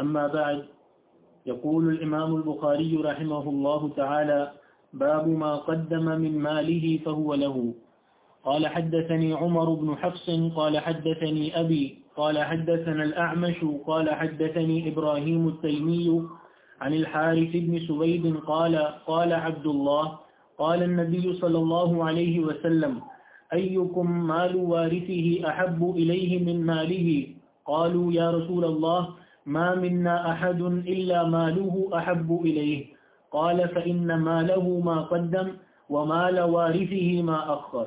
أما بعد، يقول الإمام البخاري رحمه الله تعالى باب ما قدم من ماله فهو له. قال حدثني عمر بن حفص، قال حدثني أبي، قال حدثنا الأعمش، قال حدثني إبراهيم التيمي عن الحارث بن سويد، قال قال عبد الله، قال النبي صلى الله عليه وسلم أيكم مال وارثه أحب إليه من ماله؟ قالوا يا رسول الله ما منا أحد إلا ماله أحب إليه. قال فإن ماله ما قدم ومال وارثه ما أخر.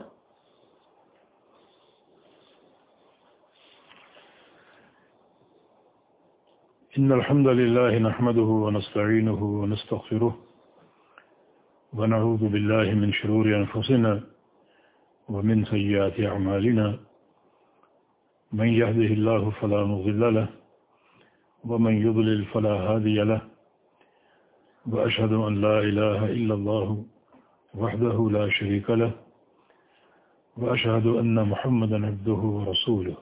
إن الحمد لله نحمده ونستعينه ونستغفره ونعوذ بالله من شرور أنفسنا ومن سيئات أعمالنا. من يهده الله فلا مضل له ومن يضلل فلا هادي له وأشهد أن لا إله إلا الله وحده لا شريك له وأشهد أن محمدا عبده ورسوله.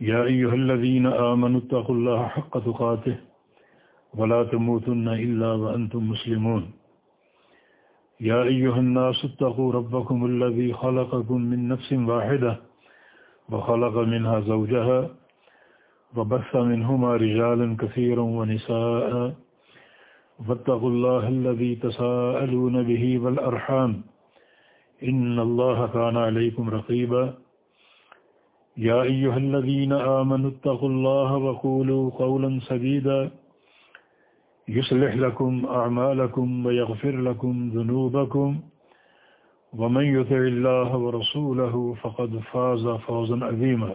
يا أيها الذين آمنوا اتقوا الله حق تقاته ولا تموتن إلا وأنتم مسلمون. يا أيها الناس اتقوا ربكم الذي خلقكم من نفس واحدة وخلق منها زوجها وبث منهما رجالا كثيرا ونساء. واتقوا الله الذي تساءلون به والأرحام. إن الله كان عليكم رقيبا. يا أيها الذين آمنوا اتقوا الله وقولوا قولا سديدا. يصلح لكم أعمالكم ويغفر لكم ذنوبكم. ومن يطع الله ورسوله فقد فاز فوزا عظيما.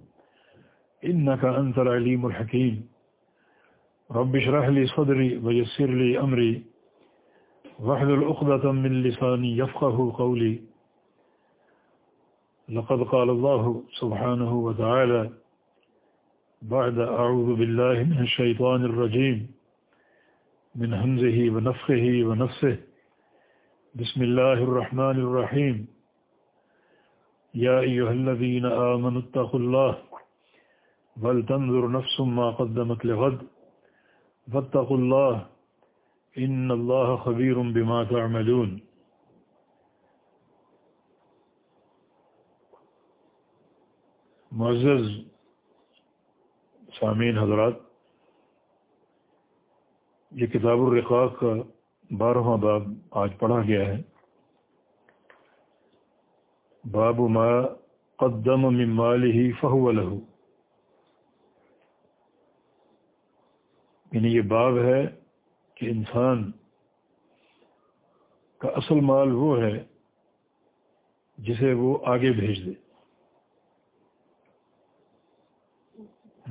إنك أنت العليم الحكيم. رب اشرح لي صدري ويسر لي أمري. واحلل عقدة من لساني يفقه قولي. لقد قال الله سبحانه وتعالى بعد أعوذ بالله من الشيطان الرجيم. من همزه ونفخه ونفسه. بسم الله الرحمن الرحيم. يا أيها الذين آمنوا اتقوا الله ولتنظر نفس ما قدمت لغد. فاتقوا الله إن الله خبير بما تعملون. معزز سامعین حضرات، یہ کتاب الرقاق کا بارہواں باب آج پڑھا گیا ہے. باب ما قدم من ماله فهو له. یعنی یہ باب ہے کہ انسان کا اصل مال وہ ہے جسے وہ آگے بھیج دے۔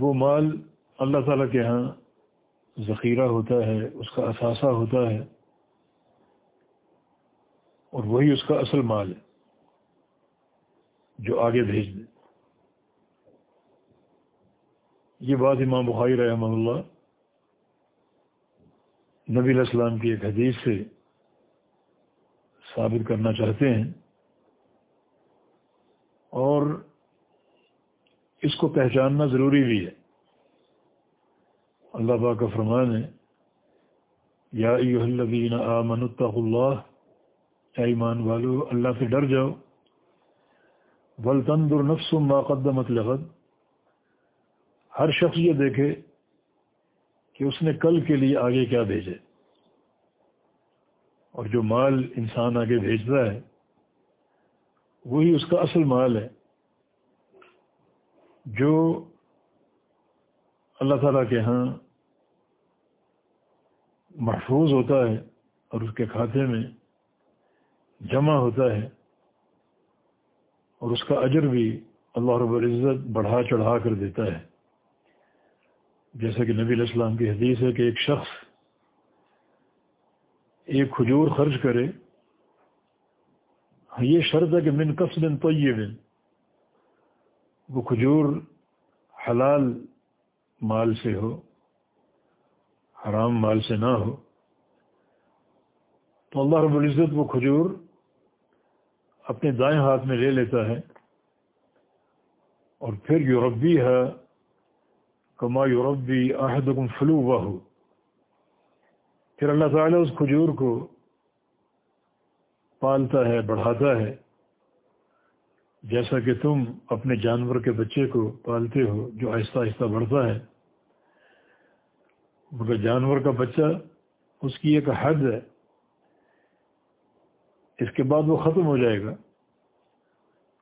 وہ مال اللہ تعالیٰ کے ہاں ذخیرہ ہوتا ہے، اس کا اثاثہ ہوتا ہے اور وہی اس کا اصل مال ہے جو آگے بھیج دے۔ یہ بات امام بخاری رحمہ اللہ نبی علیہ السلام کی ایک حدیث سے ثابت کرنا چاہتے ہیں اور اس کو پہچاننا ضروری بھی ہے۔ اللہ با کا فرمان ہے، یا ایوہ الذین آمنوا اتقوا اللہ، اے ایمان والو، اللہ سے ڈر جاؤ۔ ولتنظر نفس ما قدمت لغد۔ ہر شخص یہ دیکھے کہ اس نے کل کے لیے آگے کیا بھیجے۔ اور جو مال انسان آگے بھیجتا ہے، وہی اس کا اصل مال ہے، جو اللہ تعالیٰ کے ہاں محفوظ ہوتا ہے اور اس کے کھاتے میں جمع ہوتا ہے، اور اس کا اجر بھی اللہ رب العزت بڑھا چڑھا کر دیتا ہے۔ جیسا کہ نبی علیہ السلام کی حدیث ہے کہ ایک شخص ایک کھجور خرچ کرے ہاں، یہ شرط ہے کہ من قصب طیب، وہ کھجور حلال مال سے ہو، حرام مال سے نہ ہو۔ تو اللہ رب العزت وہ کھجور اپنے دائیں ہاتھ میں لے لیتا ہے اور پھر یوربی ہے کما یوربی عہد فلو ہو پھر اللہ تعالیٰ اس کھجور کو پالتا ہے، بڑھاتا ہے۔ جیسا کہ تم اپنے جانور کے بچے کو پالتے ہو، جو آہستہ آہستہ بڑھتا ہے۔ مگر جانور کا بچہ اس کی ایک حد ہے۔ اس کے بعد وہ ختم ہو جائے گا۔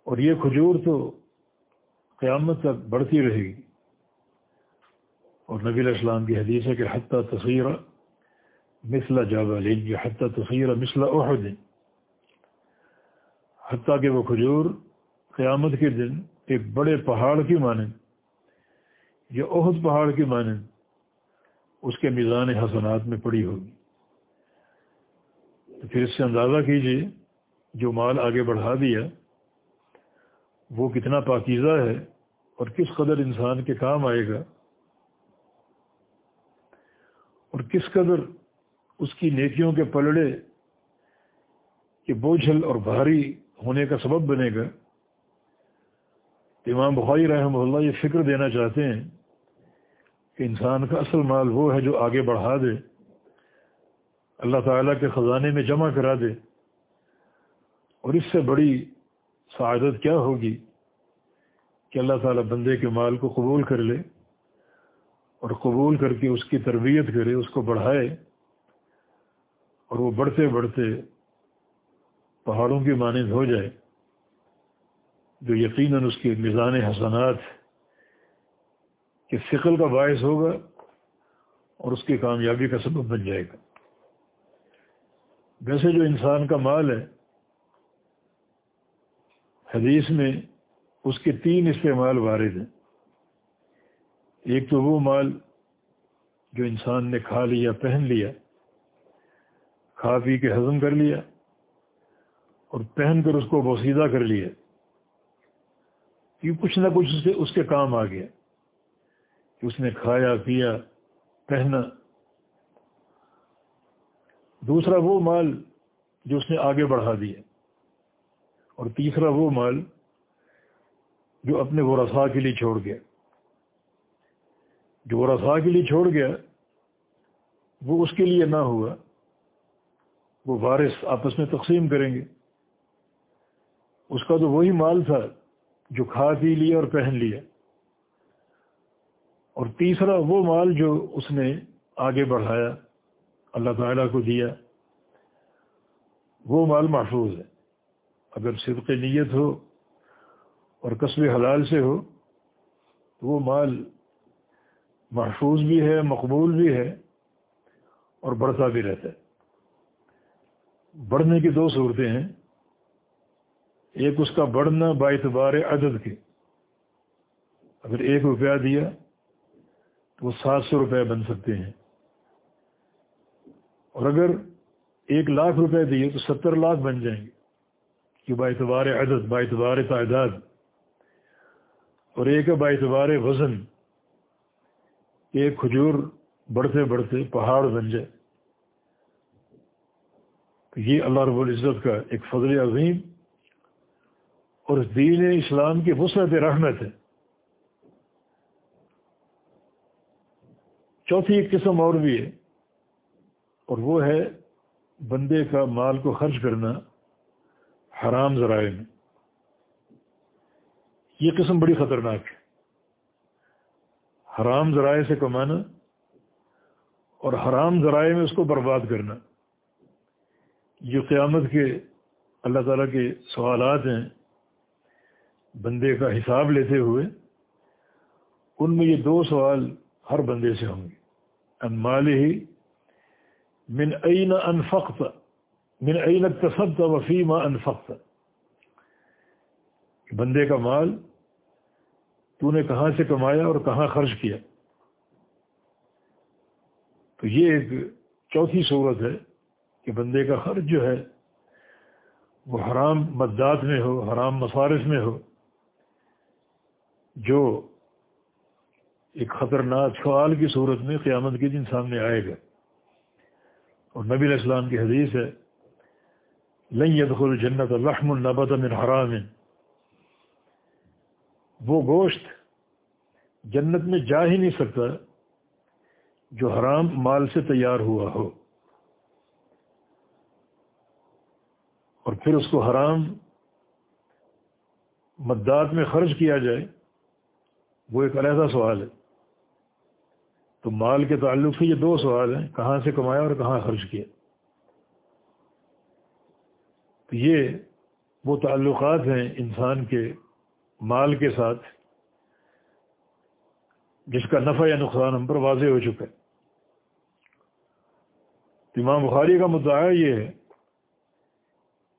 اور یہ کھجور تو قیامت تک بڑھتی رہے گی۔ اور نبی علیہ السلام کی حدیث ہے کہ حتیٰ تصویر مثلا جاوا لیں یعنی گے حتیٰ تصویر مثلا احد. حتیٰ کہ وہ کھجور قیامت کے دن ایک بڑے پہاڑ کی مانند یا عہد پہاڑ کی مانند اس کے میزان حسنات میں پڑی ہوگی۔ تو پھر اس سے اندازہ کیجیے جو مال آگے بڑھا دیا، وہ کتنا پاکیزہ ہے اور کس قدر انسان کے کام آئے گا۔ اور کس قدر اس کی نیکیوں کے پلڑے کے بوجھل اور بھاری ہونے کا سبب بنے گا۔ امام بخاری رحمہ اللہ یہ فکر دینا چاہتے ہیں کہ انسان کا اصل مال وہ ہے جو آگے بڑھا دے، اللہ تعالیٰ کے خزانے میں جمع کرا دے۔ اور اس سے بڑی سعادت کیا ہوگی کہ اللہ تعالیٰ بندے کے مال کو قبول کر لے۔ اور قبول کر کے اس کی تربیت کرے، اس کو بڑھائے، اور وہ بڑھتے بڑھتے پہاڑوں کی مانند ہو جائے، جو یقیناً اس کے میزان حسنات کے فکل کا باعث ہوگا اور اس کی کامیابی کا سبب بن جائے گا۔ ویسے جو انسان کا مال ہے، حدیث میں اس کے تین استعمال وارد ہیں۔ ایک تو وہ مال جو انسان نے کھا لیا، پہن لیا، کھا پی کے ہضم کر لیا اور پہن کر اس کو بوسیدہ کر لیا۔ کہ کچھ نہ کچھ اس سے اس کے کام آ گیا کہ اس نے کھایا، پیا، پہنا۔ دوسرا وہ مال جو اس نے آگے بڑھا دیا۔ اور تیسرا وہ مال جو اپنے وہ کے لیے چھوڑ گیا۔ جو وہ رسا کے لیے چھوڑ گیا، وہ اس کے لیے نہ ہوا، وہ وارث آپس میں تقسیم کریں گے۔ اس کا تو وہی مال تھا جو کھا پی لیا اور پہن لیا۔ اور تیسرا وہ مال جو اس نے آگے بڑھایا، اللہ تعالیٰ کو دیا، وہ مال محفوظ ہے۔ اگر صدق نیت ہو اور قصب حلال سے ہو، تو وہ مال محفوظ بھی ہے، مقبول بھی ہے اور بڑھتا بھی رہتا ہے۔ بڑھنے کی دو صورتیں ہیں۔ ایک اس کا بڑھنا با اعتبار عدد کے۔ اگر ایک روپیہ دیا تو وہ سات سو روپے بن سکتے ہیں۔ اور اگر ایک لاکھ روپے دیے تو ستر لاکھ بن جائیں گے کہ با اعتبار عدد، با اعتبار تعداد۔ اور ایک با اعتبار وزن ایک کھجور بڑھتے بڑھتے پہاڑ بن جائے۔ تو یہ اللہ رب العزت کا ایک فضل عظیم اور دین اسلام کی وسعت رحمت ہے۔ چوتھی ایک قسم اور بھی ہے اور وہ ہے بندے کا مال کو خرچ کرنا حرام ذرائع میں۔ یہ قسم بڑی خطرناک ہے۔ حرام ذرائع سے کمانا اور حرام ذرائع میں اس کو برباد کرنا۔ جو قیامت کے اللہ تعالیٰ کے سوالات ہیں۔ بندے کا حساب لیتے ہوئے ان میں یہ دو سوال ہر بندے سے ہوں گے۔ ان ہی من این انفقت، من این تصد وفیم انفقت۔ بندے کا مال تو نے کہاں سے کمایا اور کہاں خرچ کیا؟ تو یہ ایک چوتھی صورت ہے کہ بندے کا خرچ جو ہے وہ حرام مددات میں ہو، حرام مصارف میں ہو، جو ایک خطرناک سوال کی صورت میں قیامت کے دن سامنے آئے گا۔ اور نبی علیہ السلام کی حدیث ہے، لن يدخل جنت الرحم النبت من حرام. وہ گوشت جنت میں جا ہی نہیں سکتا جو حرام مال سے تیار ہوا ہو۔ اور پھر اس کو حرام مدات میں خرچ کیا جائے، وہ ایک علیحدہ سوال ہے۔ تو مال کے تعلق سے یہ دو سوال ہیں، کہاں سے کمایا اور کہاں خرچ کیا۔ تو یہ وہ تعلقات ہیں انسان کے مال کے ساتھ جس کا نفع یا نقصان ہم پر واضح ہو چکا ہے۔ امام بخاری کا مدعا یہ ہے،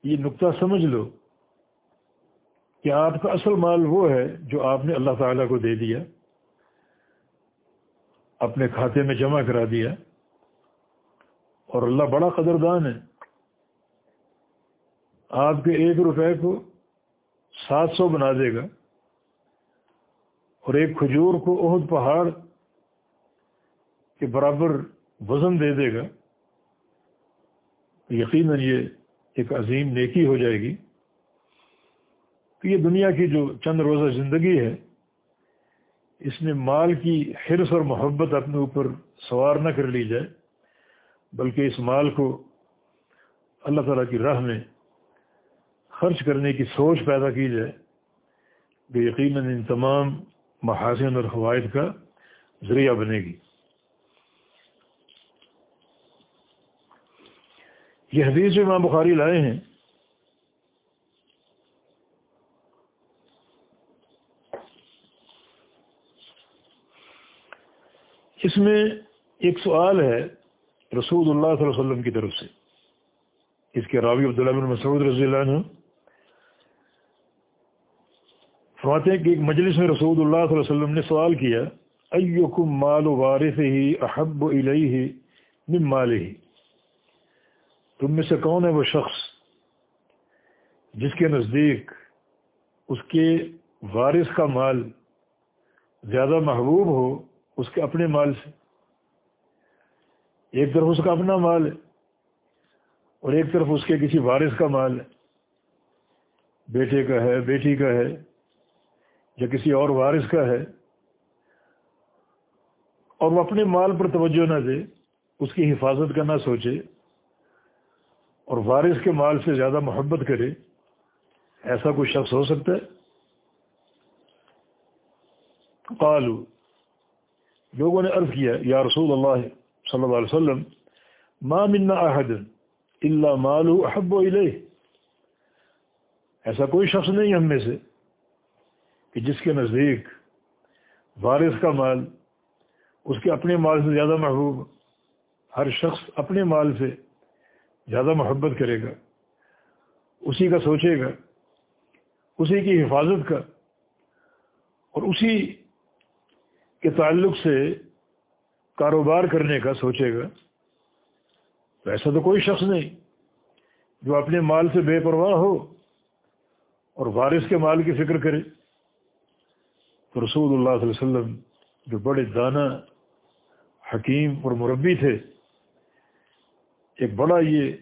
یہ نقطہ سمجھ لو کہ آپ کا اصل مال وہ ہے جو آپ نے اللہ تعالیٰ کو دے دیا، اپنے کھاتے میں جمع کرا دیا، اور اللہ بڑا قدردان ہے۔ آپ کے ایک روپے کو سات سو بنا دے گا۔ اور ایک کھجور کو عہد پہاڑ کے برابر وزن دے دے گا۔ یقیناً یہ ایک عظیم نیکی ہو جائے گی۔ تو یہ دنیا کی جو چند روزہ زندگی ہے، اس میں مال کی حرص اور محبت اپنے اوپر سوار نہ کر لی جائے، بلکہ اس مال کو اللہ تعالیٰ کی راہ میں خرچ کرنے کی سوچ پیدا کی جائے کہ یقیناً ان تمام محاسن اور فوائد کا ذریعہ بنے گی۔ یہ حدیث جو امام بخاری لائے ہیں، اس میں ایک سوال ہے رسول اللہ صلی اللہ علیہ وسلم کی طرف سے۔ اس کے راوی عبداللہ بن مسعود رضی اللہ عنہ فرماتے ہیں کہ ایک مجلس میں رسول اللہ صلی اللہ علیہ وسلم نے سوال کیا ایکم مال وارث ہی احب الیہ من مال ہی تم میں سے کون ہے وہ شخص جس کے نزدیک اس کے وارث کا مال زیادہ محبوب ہو، اس کے اپنے مال سے؟ ایک طرف اس کا اپنا مال ہے اور ایک طرف اس کے کسی وارث کا مال ہے۔ بیٹے کا ہے، بیٹی کا ہے۔ یا کسی اور وارث کا ہے اور وہ اپنے مال پر توجہ نہ دے، اس کی حفاظت کا نہ سوچے اور وارث کے مال سے زیادہ محبت کرے، ایسا کوئی شخص ہو سکتا ہے؟ قالو لوگوں نے عرض کیا، یا رسول اللہ صلی اللہ علیہ وسلم، ما منا احد الا مالو احب الیہ۔ ایسا کوئی شخص نہیں ہم میں سے۔ کہ جس کے نزدیک وارث کا مال، اس کے اپنے مال سے زیادہ محبوب، ہر شخص اپنے مال سے زیادہ محبت کرے گا، اسی کا سوچے گا، اسی کی حفاظت کا اور اسی کے تعلق سے کاروبار کرنے کا سوچے گا، تو ایسا تو کوئی شخص نہیں جو اپنے مال سے بے پرواہ ہو اور وارث کے مال کی فکر کرے۔ تو رسول اللہ صلی اللہ علیہ وسلم جو بڑے دانا، حکیم اور مربی تھے، ایک بڑا یہ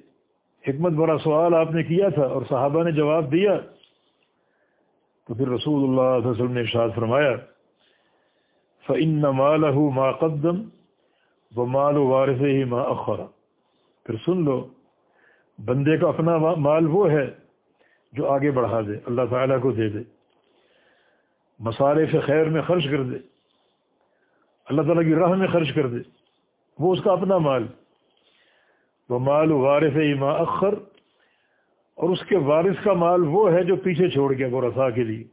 حکمت، بڑا سوال آپ نے کیا تھا اور صحابہ نے جواب دیا، تو پھر رسول اللہ صلی اللہ علیہ وسلم نے ارشاد فرمایا فعن مال ما قدم و مال و وارث ہی ما اخرا پھر سن لو، بندے کا اپنا مال وہ ہے جو آگے بڑھا دے، اللہ تعالیٰ کو دے دے۔ مصارف خیر میں خرچ کر دے۔ اللہ تعالیٰ کی راہ میں خرچ کر دے۔ وہ اس کا اپنا مال۔ وہ مال وارث ایما اخر۔ اور اس کے وارث کا مال وہ ہے جو پیچھے چھوڑ گیا وہ رسا کے لیے۔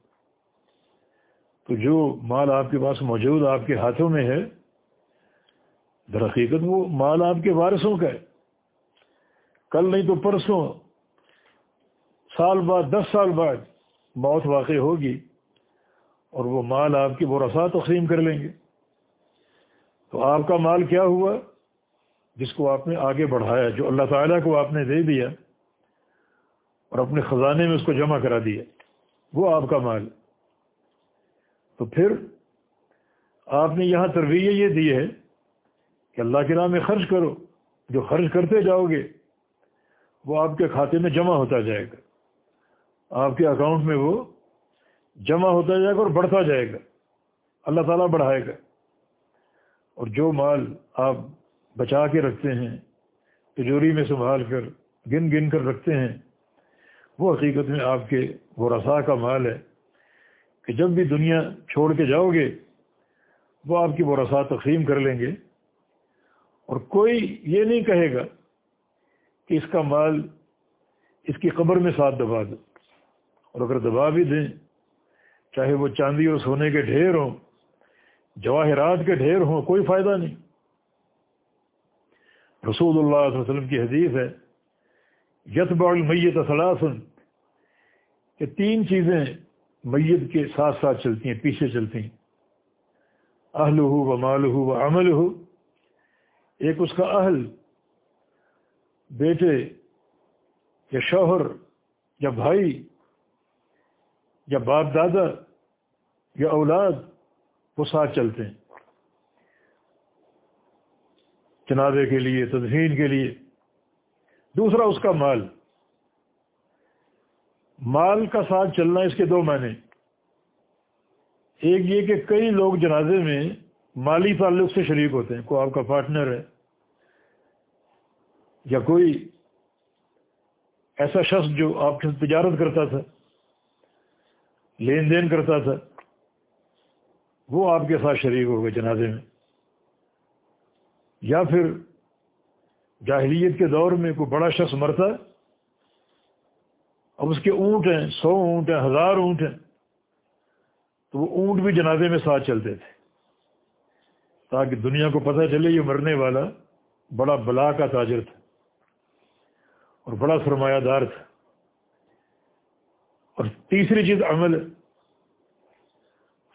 تو جو مال آپ کے پاس موجود آپ کے ہاتھوں میں ہے، در حقیقت وہ مال آپ کے وارثوں کا ہے۔ کل نہیں تو پرسوں، سال بعد، دس سال بعد موت واقع ہوگی۔ اور وہ مال آپ کی وہ رسا تقسیم کر لیں گے۔ تو آپ کا مال کیا ہوا؟ جس کو آپ نے آگے بڑھایا، جو اللہ تعالیٰ کو آپ نے دے دیا اور اپنے خزانے میں اس کو جمع کرا دیا۔ وہ آپ کا مال۔ تو پھر آپ نے یہاں تربیہ یہ دی ہے کہ اللہ کے نام میں خرچ کرو۔ جو خرچ کرتے جاؤ گے، وہ آپ کے کھاتے میں جمع ہوتا جائے گا۔ آپ کے اکاؤنٹ میں وہ جمع ہوتا جائے گا اور بڑھتا جائے گا۔ اللہ تعالیٰ بڑھائے گا۔ اور جو مال آپ بچا کے رکھتے ہیں، تجوری میں سنبھال کر، گن گن کر رکھتے ہیں، وہ حقیقت میں آپ کے وہ رسا کا مال ہے کہ جب بھی دنیا چھوڑ کے جاؤ گے، وہ آپ کی وہ رسا تقسیم کر لیں گے۔ اور کوئی یہ نہیں کہے گا کہ اس کا مال اس کی قبر میں ساتھ دبا دو۔ اور اگر دبا بھی دیں چاہے وہ چاندی اور سونے کے ڈھیر ہوں، جواہرات کے ڈھیر ہوں، کوئی فائدہ نہیں۔ رسول اللہ علیہ وسلم کی حدیث ہے، یتبع المیت اثلاثن کہ تین چیزیں میت کے ساتھ ساتھ چلتی ہیں، پیچھے چلتی ہیں۔ اہل ہو و مال ہو و عمل ہو ایک اس کا اہل، بیٹے یا شوہر یا بھائی یا باپ دادا۔ یا اولاد، وہ ساتھ چلتے ہیں۔ چنازے کے لیے، تدفین کے لیے۔ دوسرا، اس کا مال۔ مال کا ساتھ چلنا اس کے دو معنی ایک یہ کہ کئی لوگ جنازے میں مالی تعلق سے شریک ہوتے ہیں، کوئی آپ کا پارٹنر ہے، یا کوئی ایسا شخص جو آپ کے تجارت کرتا تھا، لین دین کرتا تھا۔ وہ آپ کے ساتھ شریک ہو گئے جنازے میں۔ یا پھر جاہلیت کے دور میں کوئی بڑا شخص مرتا اب اس کے اونٹ ہیں، سو اونٹ ہیں، ہزار اونٹ ہیں، تو وہ اونٹ بھی جنازے میں ساتھ چلتے تھے۔ تاکہ دنیا کو پتہ چلے یہ مرنے والا بڑا بلا کا تاجر تھا اور بڑا سرمایہ دار تھا۔ اور تیسری چیز عمل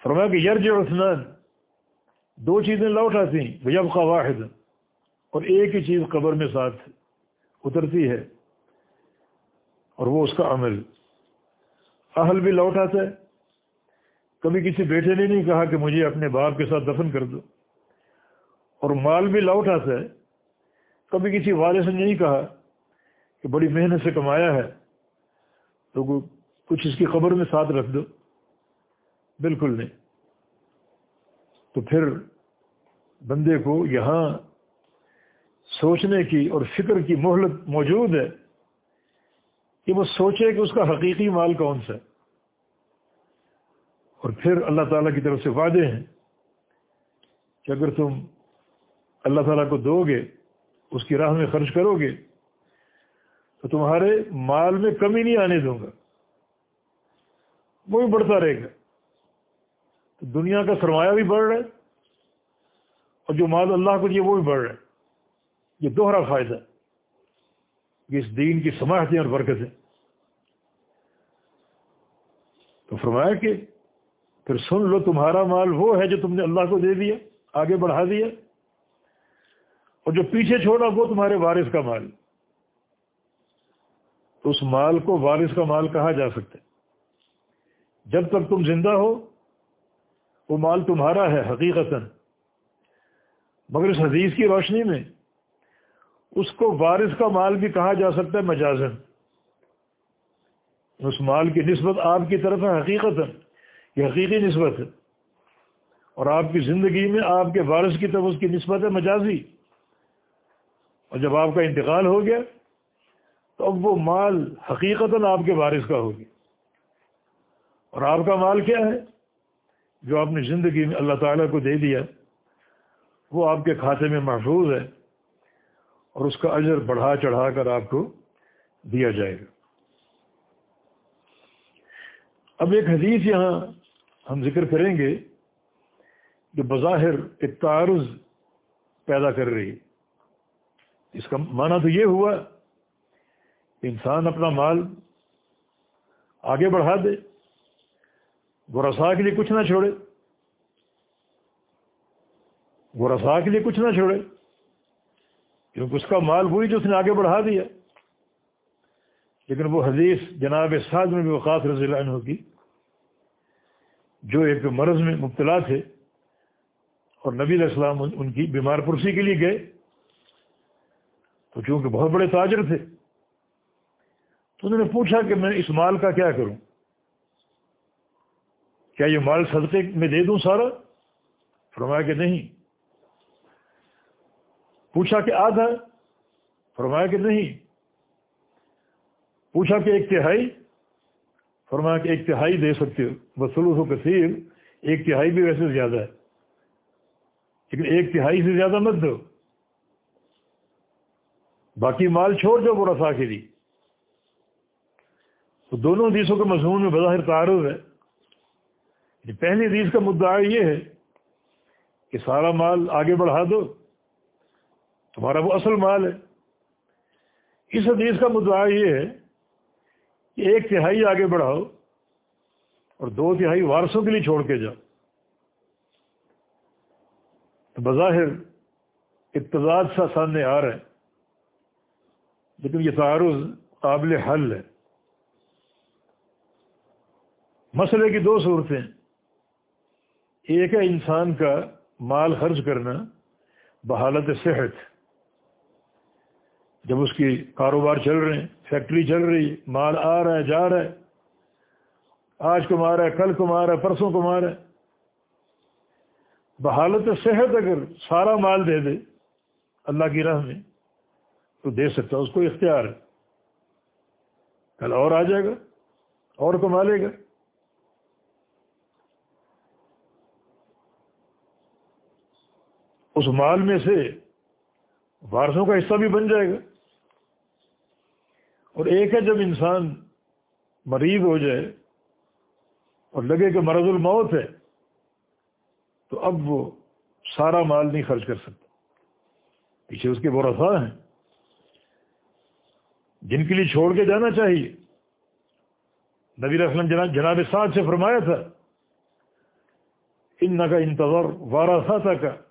فرمایا کہ یرج عثمان، دو چیزیں لوٹ آتی ہیں بھیا کا واحد، اور ایک ہی چیز قبر میں ساتھ اترتی ہے، اور وہ اس کا عمل۔ اہل بھی لوٹ آتا ہے کبھی کسی بیٹے نے نہیں کہا کہ مجھے اپنے باپ کے ساتھ دفن کر دو، اور مال بھی لوٹ آتا ہے کبھی کسی والد نے نہیں کہا کہ بڑی محنت سے کمایا ہے، تو کچھ اس کی قبر میں ساتھ رکھ دو۔ بالکل نہیں۔ تو پھر بندے کو یہاں سوچنے کی اور فکر کی مہلت موجود ہے کہ وہ سوچے کہ اس کا حقیقی مال کون سا ہے۔ اور پھر اللہ تعالیٰ کی طرف سے وعدے ہیں کہ اگر تم اللہ تعالیٰ کو دو گے، اس کی راہ میں خرچ کرو گے، تو تمہارے مال میں کمی نہیں آنے دوں گا۔ وہ بھی بڑھتا رہے گا۔ تو دنیا کا سرمایہ بھی بڑھ رہا ہے اور جو مال اللہ کو دیے وہ بھی بڑھ رہا ہے۔ یہ دوہرا فائدہ اس دین کی سماعتیں اور برکتیں تو فرمایا کہ پھر سن لو، تمہارا مال وہ ہے جو تم نے اللہ کو دے دیا، آگے بڑھا دیا۔ اور جو پیچھے چھوڑا، وہ تمہارے وارث کا مال۔ تو اس مال کو وارث کا مال کہا جا سکتا ہے۔ جب تک تم زندہ ہو وہ مال تمہارا ہے حقیقت مگر اس حدیث کی روشنی میں اس کو وارث کا مال بھی کہا جا سکتا ہے مجازن اس مال کی نسبت آپ کی طرف ہے حقیقت یہ حقیقی نسبت ہے۔ اور آپ کی زندگی میں آپ کے وارث کی طرف اس کی نسبت ہے مجازی۔ اور جب آپ کا انتقال ہو گیا، تو اب وہ مال حقیقت آپ کے وارث کا ہوگی اور آپ کا مال کیا ہے؟ جو آپ نے زندگی میں اللہ تعالیٰ کو دے دیا، وہ آپ کے کھاتے میں محفوظ ہے اور اس کا اجر بڑھا چڑھا کر آپ کو دیا جائے گا۔ اب ایک حدیث یہاں ہم ذکر کریں گے جو بظاہر ایک تعارض پیدا کر رہی اس کا معنی تو یہ ہوا کہ انسان اپنا مال آگے بڑھا دے وہ رسا کے لیے کچھ نہ چھوڑے۔ وہ رسا کے لیے کچھ نہ چھوڑے۔ کیونکہ اس کا مال وہی جو اس نے آگے بڑھا دیا۔ لیکن وہ حدیث جناب سعد میں بھی وقاص رضی اللہ عنہ کی، جو ایک مرض میں مبتلا تھے اور نبی علیہ السلام ان کی بیمار پرسی کے لیے گئے۔ تو چونکہ بہت بڑے تاجر تھے، تو انہوں نے پوچھا کہ میں اس مال کا کیا کروں؟ کیا یہ مال صدقے میں دے دوں سارا؟ فرمایا کہ نہیں۔ پوچھا کہ آدھا؟ فرمایا کہ نہیں۔ پوچھا کہ ایک تہائی؟ فرمایا کہ ایک تہائی دے سکتے ہو۔ بسلوس و کثیر ایک تہائی بھی ویسے زیادہ ہے۔ لیکن ایک تہائی سے زیادہ مت دو۔ باقی مال چھوڑ جو وہ رفا کے لیے تو دونوں حدیثوں کے مضمون میں بظاہر تعارف ہے۔ پہلی حدیث کا مدعا یہ ہے کہ سارا مال آگے بڑھا دو، تمہارا وہ اصل مال ہے۔ اس حدیث کا مدعا یہ ہے کہ ایک تہائی آگے بڑھاؤ اور دو تہائی وارثوں کے لیے چھوڑ کے جاؤ۔ تو بظاہر اتضاد سا سامنے آ رہا ہے لیکن یہ تعارض قابل حل ہے۔ مسئلے کی دو صورتیں۔ ایک ہے انسان کا مال خرچ کرنا، بحالت صحت۔ جب اس کی کاروبار چل رہے ہیں، فیکٹری چل رہی، مال آ رہا ہے، جا رہا ہے۔ آج کما رہا ہے، کل کما رہا ہے، پرسوں کما رہا ہے۔ بحالت صحت اگر سارا مال دے دے، اللہ کی راہ میں، تو دے سکتا اس کو اختیار ہے۔ کل اور آ جائے گا، اور کما لے گا۔ اس مال میں سے وارثوں کا حصہ بھی بن جائے گا۔ اور ایک ہے جب انسان مریض ہو جائے اور لگے کہ مرض الموت ہے، تو اب وہ سارا مال نہیں خرچ کر سکتا۔ پیچھے اس کے وہ ہیں۔ جن کے لیے چھوڑ کے جانا چاہیے۔ نبی رسلم جناب جناب ساتھ سے فرمایا تھا ان کا انتظار وارا کا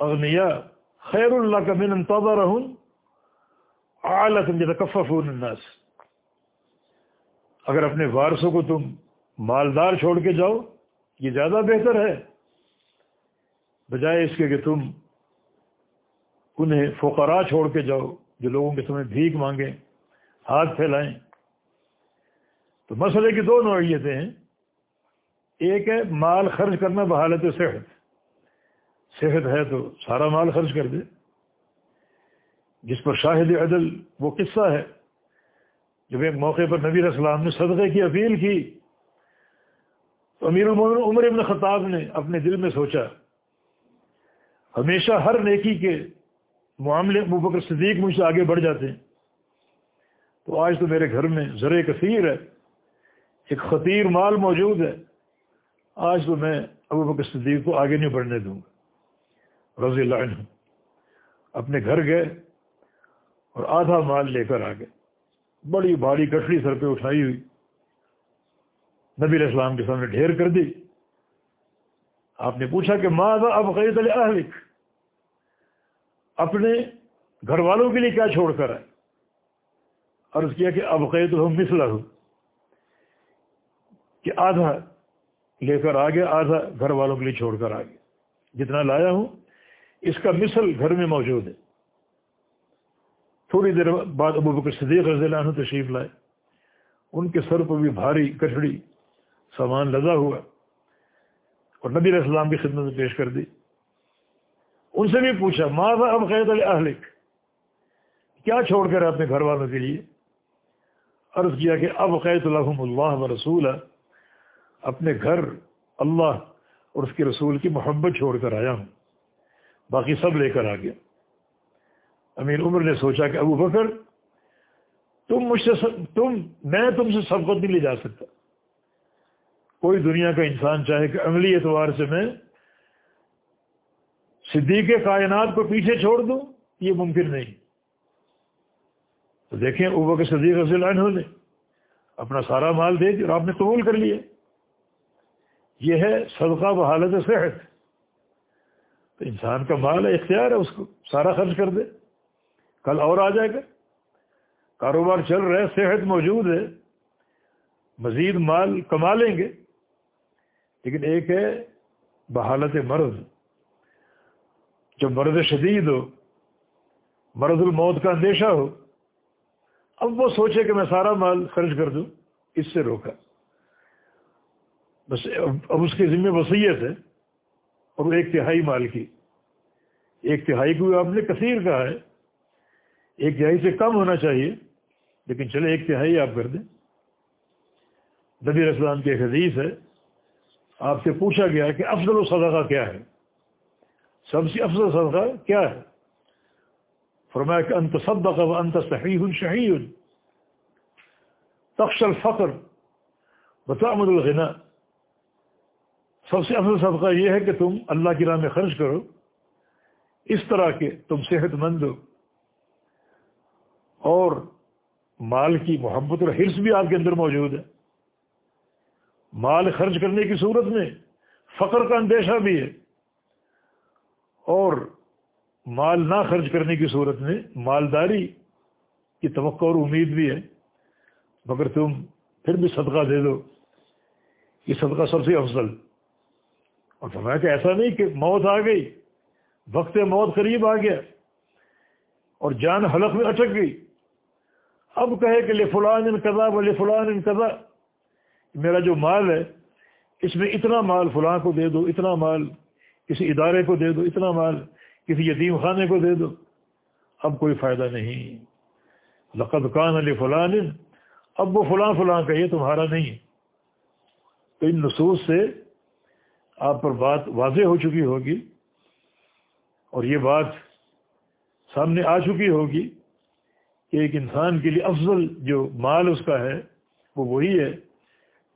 اغنیا خیر اللہ کا من انتظار رہوں الناس. اگر اپنے وارثوں کو تم مالدار چھوڑ کے جاؤ، یہ زیادہ بہتر ہے۔ بجائے اس کے کہ تم انہیں فقراء چھوڑ کے جاؤ، جو لوگوں کے سمے بھیک مانگیں، ہاتھ پھیلائیں۔ تو مسئلے کی دو نوعیتیں ہیں۔ ایک ہے مال خرچ کرنا بحالت صحت۔ صحت ہے تو سارا مال خرچ کر دے۔ جس پر شاہد عدل وہ قصہ ہے۔ جب ایک موقع پر نبی السلام نے صدقے کی اپیل کی، تو امیر عمر ابن خطاب نے اپنے دل میں سوچا، ہمیشہ ہر نیکی کے معاملے بکر صدیق مجھ سے آگے بڑھ جاتے ہیں۔ تو آج تو میرے گھر میں زر کثیر ہے، ایک خطیر مال موجود ہے۔ آج تو میں ابو بکر صدیق کو آگے نہیں بڑھنے دوں گا۔ رضی اللہ عنہ، اپنے گھر گئے اور آدھا مال لے کر آ گئے۔ بڑی بھاری کٹڑی سر پہ اٹھائی ہوئی۔ نبی علیہ السلام کے سامنے ڈھیر کر دی۔ آپ نے پوچھا کہ ماں اب قید اہلک اپنے گھر والوں کے لیے کیا چھوڑ کر آئے؟ عرض کیا کہ اب قید ہو مسلح ہو کہ آدھا لے کر آگے آدھا گھر والوں کے لیے چھوڑ کر آگے جتنا لایا ہوں اس کا مثل گھر میں موجود ہے۔ تھوڑی دیر بعد ابو بکر صدیق رضی اللہ عنہ تشریف لائے۔ ان کے سر پر بھی بھاری کچڑی سامان لدا ہوا۔ اور نبی علیہ السلام کی خدمت میں پیش کر دی۔ ان سے بھی پوچھا ماضا اب قید الحلک کیا چھوڑ کر اپنے گھر والوں کے لیے؟ عرض کیا کہ، اب قید الحم اللہ و رسول اپنے گھر اللہ اور اس کے رسول کی محبت چھوڑ کر آیا ہوں۔ باقی سب لے کر آ گیا۔ امیر عمر نے سوچا کہ ابو بکر، تم مجھ سے تم، میں تم سے سبقت نہیں لے جا سکتا۔ کوئی دنیا کا انسان چاہے کہ عملی اعتبار سے میں صدیق کائنات کو پیچھے چھوڑ دوں، یہ ممکن نہیں۔ تو دیکھیں ابو کے صدیق رضی اللہ عنہ نے اپنا سارا مال دے دیا اور آپ نے قبول کر لیا۔ یہ ہے صدقہ بحالت صحت۔ تو انسان کا مال ہے، اختیار ہے، اس کو سارا خرچ کر دے۔ کل اور آ جائے گا۔ کاروبار چل رہا ہے، صحت موجود ہے۔ مزید مال کما لیں گے۔ لیکن ایک ہے بحالت مرض۔ جب مرض شدید ہو، مرض الموت کا اندیشہ ہو، اب وہ سوچے کہ میں سارا مال خرچ کر دوں، اس سے روکا۔ بس اب اس کے ذمہ وسیعت ہے۔ اور ایک تہائی مال کی۔ ایک تہائی کو آپ نے کثیر کہا ہے۔ ایک تہائی سے کم ہونا چاہیے، لیکن چلے ایک تہائی آپ کر دیں۔ نبی اسلام کی ایک حدیث ہے۔ آپ سے پوچھا گیا کہ افضل و صدقہ کیا ہے؟ سب سے افضل صدقہ کیا ہے؟ فرمایا کہ انت صدق و انت صحیح شہید۔ تخش الفقر بتعمد الغنا سب سے افضل صدقہ یہ ہے کہ تم اللہ کی راہ میں خرچ کرو، اس طرح کے تم صحت مند ہو، اور مال کی محبت اور حرص بھی آپ کے اندر موجود ہے۔ مال خرچ کرنے کی صورت میں فقر کا اندیشہ بھی ہے، اور مال نہ خرچ کرنے کی صورت میں مالداری کی توقع اور امید بھی ہے۔ مگر تم پھر بھی صدقہ دے دو، یہ صدقہ سب سے افضل۔ اور فرمایا کہ ایسا نہیں کہ موت آ گئی، وقت موت قریب آ گیا اور جان حلق میں اٹک گئی۔ اب کہے کہ لے فلان ان قضا و لے فلان ان قضا میرا جو مال ہے، اس میں اتنا مال فلاں کو دے دو، اتنا مال، کسی ادارے کو دے دو، اتنا مال، کسی یتیم خانے کو دے دو۔ اب کوئی فائدہ نہیں۔ لقد کان علی فلان، اب وہ فلاں فلاں کا یہ تمہارا نہیں تو ان نصوص سے آپ پر بات واضح ہو چکی ہوگی اور یہ بات سامنے آ چکی ہوگی کہ ایک انسان کے لیے افضل جو مال اس کا ہے، وہ وہی ہے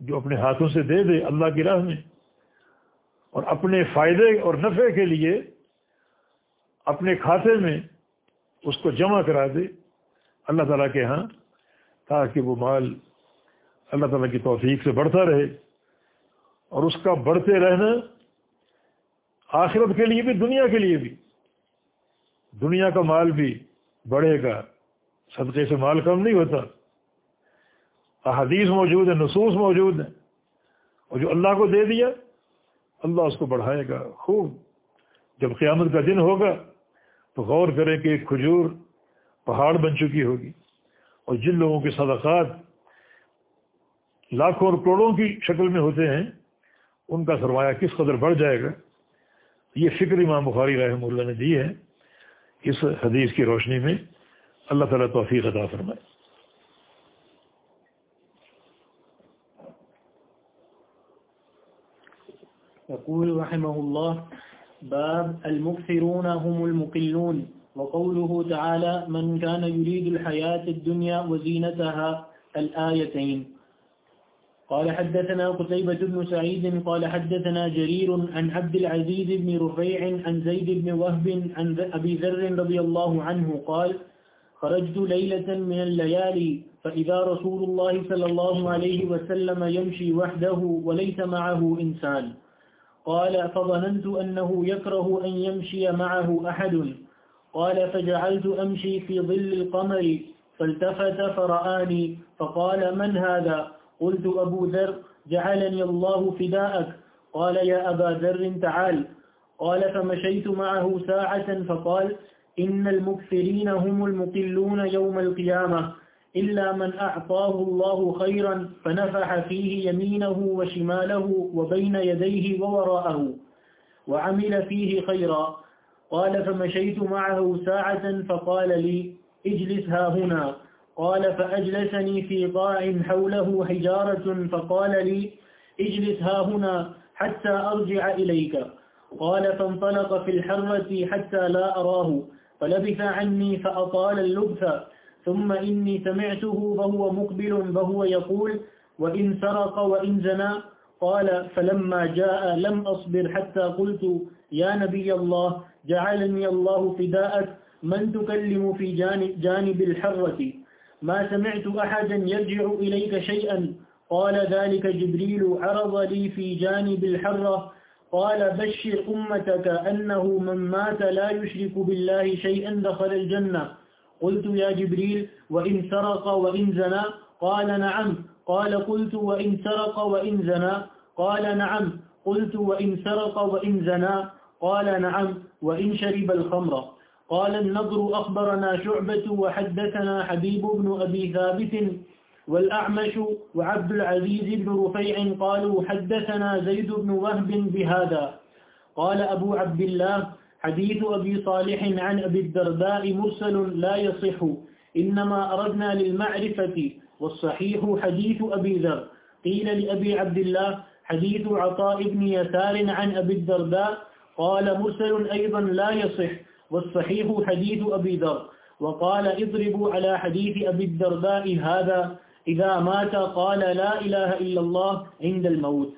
جو اپنے ہاتھوں سے دے دے اللہ کی راہ میں۔ اور اپنے فائدے اور نفع کے لیے اپنے کھاتے میں اس کو جمع کرا دے اللہ تعالیٰ کے ہاں تاکہ وہ مال اللہ تعالیٰ کی توفیق سے بڑھتا رہے۔ اور اس کا بڑھتے رہنا آخرت کے لیے بھی، دنیا کے لیے بھی۔ دنیا کا مال بھی بڑھے گا، صدقے سے مال کم نہیں ہوتا۔ احادیث موجود ہے نصوص موجود ہیں۔ اور جو اللہ کو دے دیا، اللہ اس کو بڑھائے گا۔ خوب۔ جب قیامت کا دن ہوگا تو غور کریں کہ ایک کھجور پہاڑ بن چکی ہوگی۔ اور جن لوگوں کے صدقات لاکھوں اور کروڑوں کی شکل میں ہوتے ہیں ان کا سرمایہ کس قدر بڑھ جائے گا؟ یہ فکر امام بخاری رحمہ اللہ نے دی ہے اس حدیث کی روشنی میں۔ اللہ تعالیٰ توفیق عطا فرمائے۔ يقول رحمه الله، باب المكثرون هم المقلون، وقوله تعالى من كان يريد الحياة الدنيا وزينتها الآيتين. قال حدثنا قتيبة بن سعيد قال حدثنا جرير عن عبد العزيز بن رفيع عن زيد بن وهب عن أبي ذر رضي الله عنه قال، خرجت ليلة من الليالي، فإذا رسول الله صلى الله عليه وسلم يمشي وحده وليس معه إنسان. قال، فظننت أنه يكره أن يمشي معه أحد. قال، فجعلت أمشي في ظل القمر، فالتفت فرآني، فقال، من هذا؟ قلت أبو ذر، جعلني الله فداءك. قال، يا أبا ذر، تعال. قال، فمشيت معه ساعة، فقال، إن المكثرين هم المقلون يوم القيامة. إلا من أعطاه الله خيرا فنفح فيه يمينه وشماله وبين يديه ووراءه وعمل فيه خيرا. قال، فمشيت معه ساعة، فقال لي، اجلس ها هنا. قال فأجلسني في طاع حوله حجارة فقال لي اجلس ها هنا حتى أرجع إليك. قال فانطلق في الحرة حتى لا أراه. فلبث عني فأطال اللبث. ثم إني سمعته وهو مقبل وهو يقول وإن سرق وإن زنى. قال فلما جاء لم أصبر حتى قلت يا نبي الله جعلني الله فداءك من تكلم في جانب, جانب الحرة. ما سمعت أحدا يرجع إليك شيئا. قال ذلك جبريل عرض لي في جانب الحرة. قال بشر أمتك أنه من مات لا يشرك بالله شيئا دخل الجنة. قلت يا جبريل، وإن سرق وإن زنا قال نعم. قال قلت وإن سرق وإن زنا قال نعم. قلت وإن سرق وإن زنا قال نعم. وإن شرب الخمر. قال النضر أخبرنا شعبة وحدثنا حبيب بن أبي ثابت والأعمش وعبد العزيز بن رفيع قالوا حدثنا زيد بن وهب بهذا. قال أبو عبد الله، حديث أبي صالح عن أبي الدرداء مرسل لا يصح، إنما أردنا للمعرفة، والصحيح حديث أبي ذر. قيل لأبي عبد الله، حديث عطاء بن يسار عن أبي الدرداء، قال مرسل أيضا لا يصح والصحيح حديث أبي ذر، وقال اضربوا على حديث أبي الدرداء هذا، إذا مات قال لا إله إلا الله عند الموت.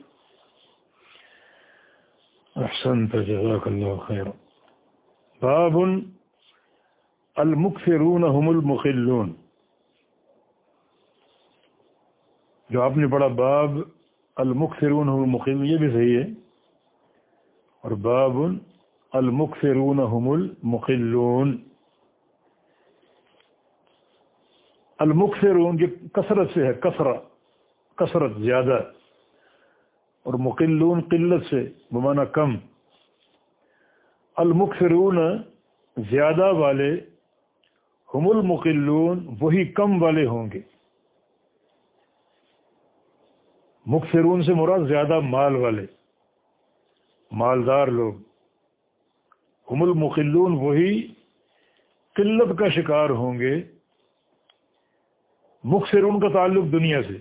أحسنت، جزاك الله خيرا. باب المكثرون هم المخلون. جو آپ نے پڑھا باب المکثرون هم المخلون یہ بھی صحیح ہے، اور باب المکثرون هم المخلون المکثرون یہ کثرت سے ہے، کثرہ، کثرت زیادہ. اور مقلون قلت سے بمانا کم. المکثرون زیادہ والے ہم المقلون، وہی کم والے ہوں گے. مکثرون سے مراد زیادہ مال والے، مالدار لوگ. ہم المقلون وہی قلت کا شکار ہوں گے مخصرون کا تعلق دنیا سے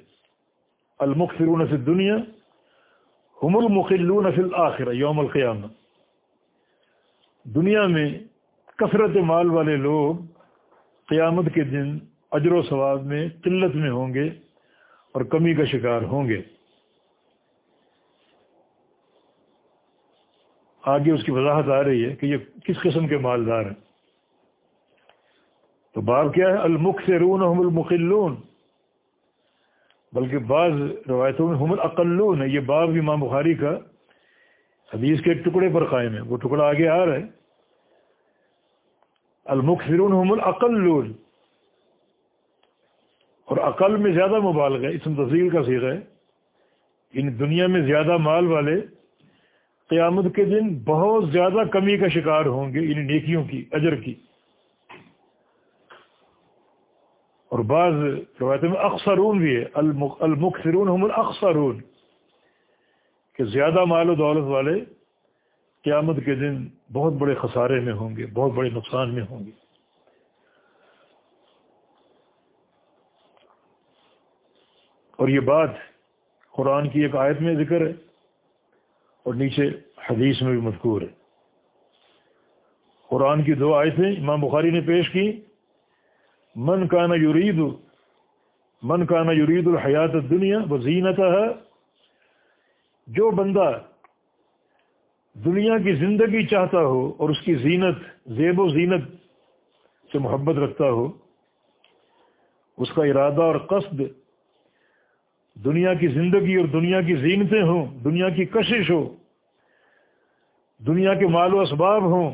المخصرون فی دنیا ہم المخلون فی الآخرہ یوم القیامہ۔ دنیا میں کثرت مال والے لوگ قیامت کے دن اجر و ثواب میں قلت میں ہوں گے اور کمی کا شکار ہوں گے۔ آگے اس کی وضاحت آ رہی ہے کہ یہ کس قسم کے مالدار ہیں۔ تو باب کیا ہے؟ المخ المخصرون ہم المخلون بلکہ بعض روایتوں میں ہم الاقلون ہے یہ باب امام بخاری کا حدیث کے ٹکڑے پر قائم ہے۔ وہ ٹکڑا آگے آ رہا ہے۔ المخصرون ہم الاقلون۔ اور عقل میں زیادہ مبالغ ہے۔ اسم تفصیل کا سیرا ہے۔ ان دنیا میں زیادہ مال والے قیامت کے دن بہت زیادہ کمی کا شکار ہوں گے ان نیکیوں کی، اجر کی۔ اور بعض روایت میں اکثرون بھی ہے۔ المخصرون ہم الاخصرون کہ زیادہ مال و دولت والے قیامت کے دن بہت بڑے خسارے میں ہوں گے، بہت بڑے نقصان میں ہوں گے۔ اور یہ بات قرآن کی ایک آیت میں ذکر ہے۔ اور نیچے حدیث میں بھی مذکور ہے۔ قرآن کی دو آیتیں امام بخاری نے پیش کی۔ من کانا یرید، من کانا یرید الحیات دنیا وہ ہے جو بندہ دنیا کی زندگی چاہتا ہو اور اس کی زینت، زیب و زینت سے محبت رکھتا ہو، اس کا ارادہ اور قصد دنیا کی زندگی اور دنیا کی زینتیں ہوں، دنیا کی کشش ہو، دنیا کے مال و اسباب ہوں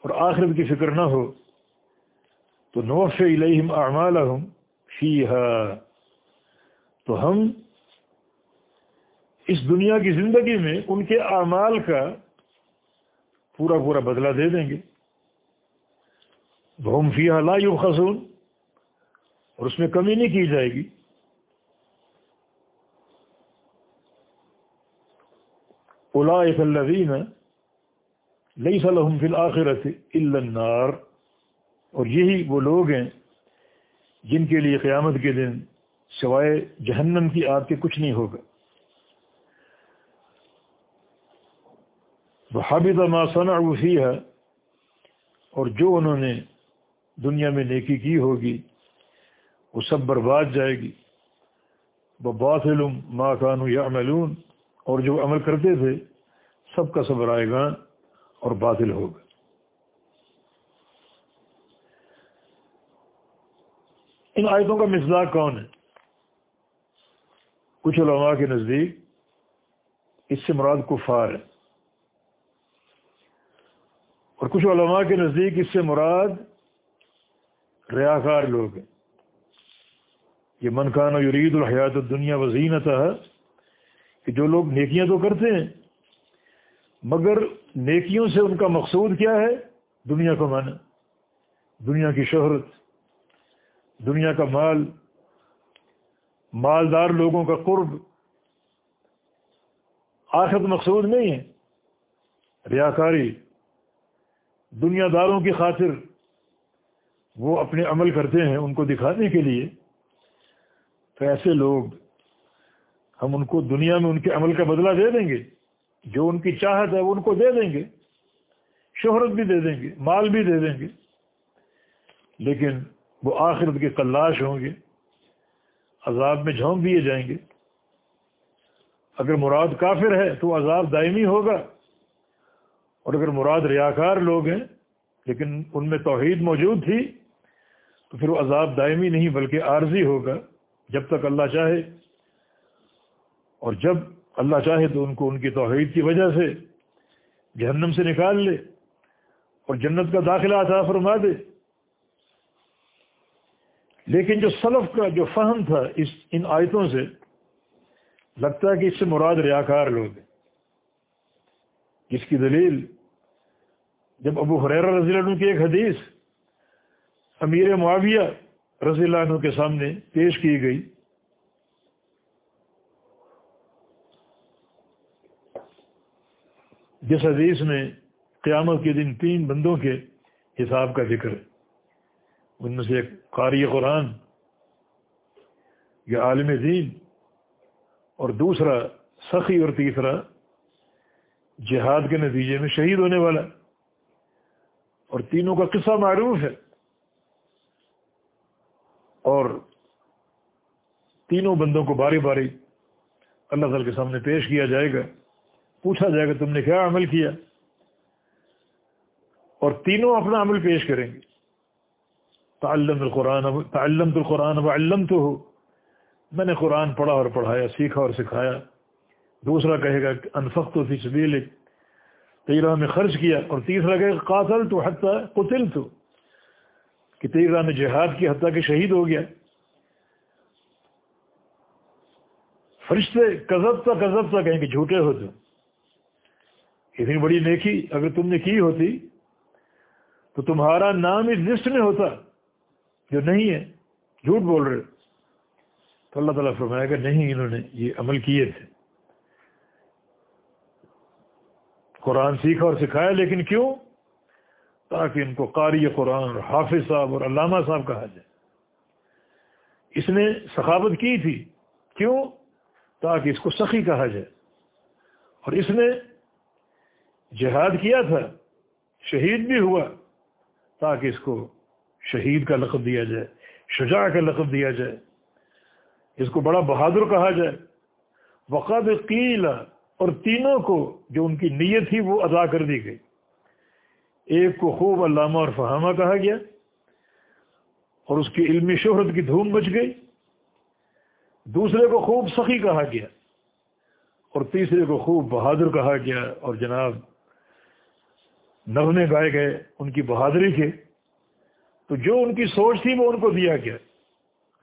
اور آخرت کی فکر نہ ہو، تو نوف علیہم اعمالہم فیہا۔ تو ہم اس دنیا کی زندگی میں ان کے اعمال کا پورا پورا بدلہ دے دیں گے۔ بہم فیہا لا یبخسون اور اس میں کمی نہیں کی جائے گی۔ اولئک الذین لیس لهم فی الاخرۃ الا النار. اور یہی وہ لوگ ہیں جن کے لیے قیامت کے دن سوائے جہنم کی آگ کے کچھ نہیں ہوگا. وہ ما وفی ہے اور جو انہوں نے دنیا میں نیکی کی ہوگی، وہ سب برباد جائے گی. وہ بات علم ماں کانو یا اور جو عمل کرتے تھے، سب کا سب رائے گا اور باطل ہوگا۔ ان آیتوں کا مزاق کون ہے؟ کچھ علماء کے نزدیک اس سے مراد کفار ہے۔ اور کچھ علماء کے نزدیک اس سے مراد ریاکار لوگ ہیں۔ یہ منکان و یرید الحیات الدنیا وزینت ہے کہ جو لوگ نیکیاں تو کرتے ہیں، مگر نیکیوں سے ان کا مقصود کیا ہے؟ دنیا کو دنیا کی شہرت، دنیا کا مال، مالدار لوگوں کا قرب۔ آخر مقصود نہیں ہے۔ ریاکاری، دنیا داروں کی خاطر وہ اپنے عمل کرتے ہیں ان کو دکھانے کے لیے۔ تو ایسے لوگ ہم ان کو دنیا میں ان کے عمل کا بدلہ دے دیں گے۔ جو ان کی چاہت ہے وہ ان کو دے دیں گے۔ شہرت بھی دے دیں گے، مال بھی دے دیں گے۔ لیکن وہ آخرت کے کلاش ہوں گے۔ عذاب میں جھونک دیے جائیں گے۔ اگر مراد کافر ہے تو عذاب دائمی ہوگا۔ اور اگر مراد ریاکار لوگ ہیں، لیکن ان میں توحید موجود تھی، تو پھر وہ عذاب دائمی نہیں بلکہ عارضی ہوگا۔ جب تک اللہ چاہے۔ اور جب اللہ چاہے تو ان کو ان کی توحید کی وجہ سے جہنم سے نکال لے اور جنت کا داخلہ عطا فرما دے۔ لیکن جو سلف کا جو فہم تھا اس ان آیتوں سے لگتا ہے کہ اس سے مراد ریاکار لوگ ہیں۔ جس کی دلیل جب ابو حریر رضی اللہ عنہ کی ایک حدیث امیر معاویہ رضی اللہ عنہ کے سامنے پیش کی گئی۔ جس حدیث میں قیامت کے دن تین بندوں کے حساب کا ذکر ہے۔ ان میں سے ایک قاری قرآن، یا عالم دین، اور دوسرا سخی اور تیسرا جہاد کے نتیجے میں شہید ہونے والا۔ اور تینوں کا قصہ معروف ہے۔ اور تینوں بندوں کو باری باری اللہ تعالی کے سامنے پیش کیا جائے گا۔ پوچھا جائے گا تم نے کیا عمل کیا؟ اور تینوں اپنا عمل پیش کریں گے۔ تعلم القرآن تعلم القرآن و علم تو ہو میں نے قرآن پڑھا اور پڑھایا، سیکھا اور سکھایا۔ دوسرا کہے گا انفق تو فی سبیل تیرہ میں خرچ کیا۔ اور تیسرا کہے گا قاتل تو حتیٰ قتل تو کہ تیرہ میں جہاد کی حتیٰ کہ شہید ہو گیا۔ فرشتے کذب تھا کذب تھا کہیں کہ جھوٹے ہو تو۔ اتنی بڑی نیکی اگر تم نے کی ہوتی تو تمہارا نام اس لسٹ میں ہوتا جو نہیں ہے، جھوٹ بول رہے تو اللہ تعالیٰ فرمائے گا نہیں، انہوں نے یہ عمل کیے تھے۔ قرآن سیکھا اور سکھایا، لیکن کیوں؟ تاکہ ان کو قاری قرآن اور حافظ صاحب اور علامہ صاحب کہا جائے۔ اس نے ثقافت کی تھی۔ کیوں؟ تاکہ اس کو سخی کہا جائے۔ اور اس نے جہاد کیا تھا، شہید بھی ہوا تاکہ اس کو شہید کا لقب دیا جائے، شجاع کا لقب دیا جائے۔ اس کو بڑا بہادر کہا جائے۔ وقت قیل اور تینوں کو جو ان کی نیت تھی وہ ادا کر دی گئی۔ ایک کو خوب علامہ اور فہامہ کہا گیا، اور اس کی علمی شہرت کی دھوم بچ گئی۔ دوسرے کو خوب سخی کہا گیا، اور تیسرے کو خوب بہادر کہا گیا، اور جناب نغمے گائے گئے، ان کی بہادری کے۔ تو جو ان کی سوچ تھی، وہ ان کو دیا گیا۔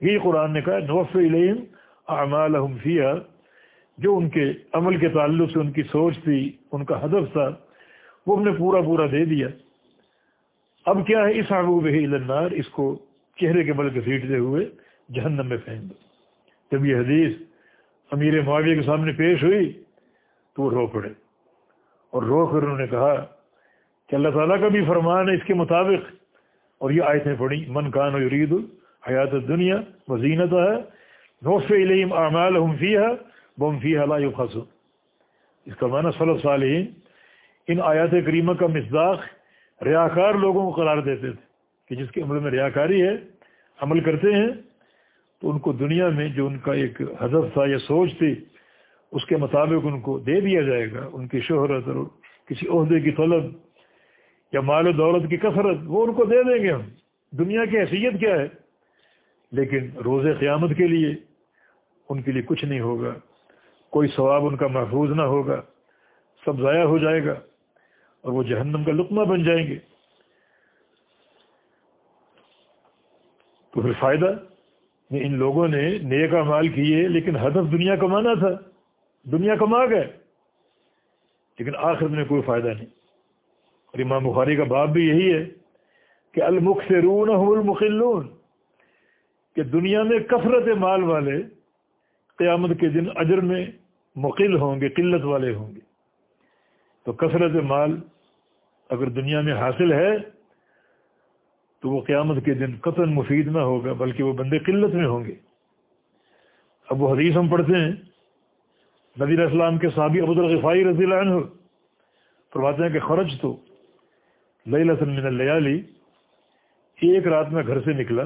یہ قرآن نے کہا نوف علیم اعمال فیہ جو ان کے عمل کے تعلق سے ان کی سوچ تھی، ان کا ہدف تھا، وہ ہم نے پورا پورا دے دیا۔ اب کیا ہے؟ اس آگو بہی النار۔ اس کو چہرے کے بل کے سیٹتے ہوئے جہنم میں پھینک دو۔ جب یہ حدیث امیر معاویہ کے سامنے پیش ہوئی، تو وہ رو پڑے۔ اور رو کر انہوں نے کہا کہ اللہ تعالیٰ کا بھی فرمان ہے اس کے مطابق۔ اور یہ آیتیں پڑھی من کان و یرید حیات دنیا وزینت ہے نوف علیم اعمال فی ہے بم فی لا خسو اس کا معنی صلی صالحین ان آیات کریمہ کا مزداق ریاکار لوگوں کو قرار دیتے تھے کہ جس کے عمل میں ریاکاری ہے، عمل کرتے ہیں، تو ان کو دنیا میں جو ان کا ایک ہدف تھا یا سوچ تھی، اس کے مطابق ان کو دے دیا جائے گا۔ ان کی شہرت اور کسی عہدے کی طلب یا مال و دولت کی کثرت، وہ ان کو دے دیں گے ہم۔ دنیا کی حیثیت کیا ہے؟ لیکن روز قیامت کے لیے ان کے لیے کچھ نہیں ہوگا۔ کوئی ثواب ان کا محفوظ نہ ہوگا۔ سب ضائع ہو جائے گا اور وہ جہنم کا لقمہ بن جائیں گے۔ تو پھر فائدہ ان لوگوں نے نیک مال کیے، لیکن ہدف دنیا کمانا تھا۔ دنیا کما گئے، لیکن آخر میں کوئی فائدہ نہیں۔ اور امام بخاری کا باب بھی یہی ہے کہ المخرون المخلون، کہ دنیا میں کثرت مال والے قیامت کے دن اجر میں مقل ہوں گے، قلت والے ہوں گے۔ تو کثرت مال اگر دنیا میں حاصل ہے تو وہ قیامت کے دن قطن مفید نہ ہوگا، بلکہ وہ بندے قلت میں ہوں گے۔ اب وہ حدیث ہم پڑھتے ہیں، نبی اسلام کے صحابی ابو الغفائی رضی اللہ عنہ فرماتے ہیں کہ خرچ تو لئی من اللیالی، ایک رات میں گھر سے نکلا۔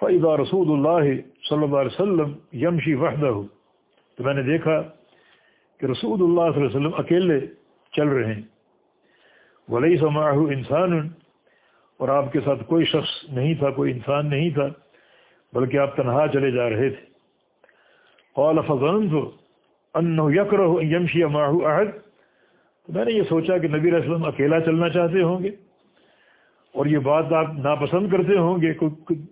فعدہ رسول اللہ صلی اللہ علیہ وسلم یمشی وحدہ ہو تو میں نے دیکھا کہ رسول اللہ صلی اللہ علیہ وسلم اکیلے چل رہے ہیں۔ ولی سماح انسان اور آپ کے ساتھ کوئی شخص نہیں تھا، کوئی انسان نہیں تھا، بلکہ آپ تنہا چلے جا رہے تھے۔ قال فضنت انه يكره يمشي معه احد تو میں نے یہ سوچا کہ نبی علیہ وسلم اکیلا چلنا چاہتے ہوں گے اور یہ بات آپ ناپسند کرتے ہوں گے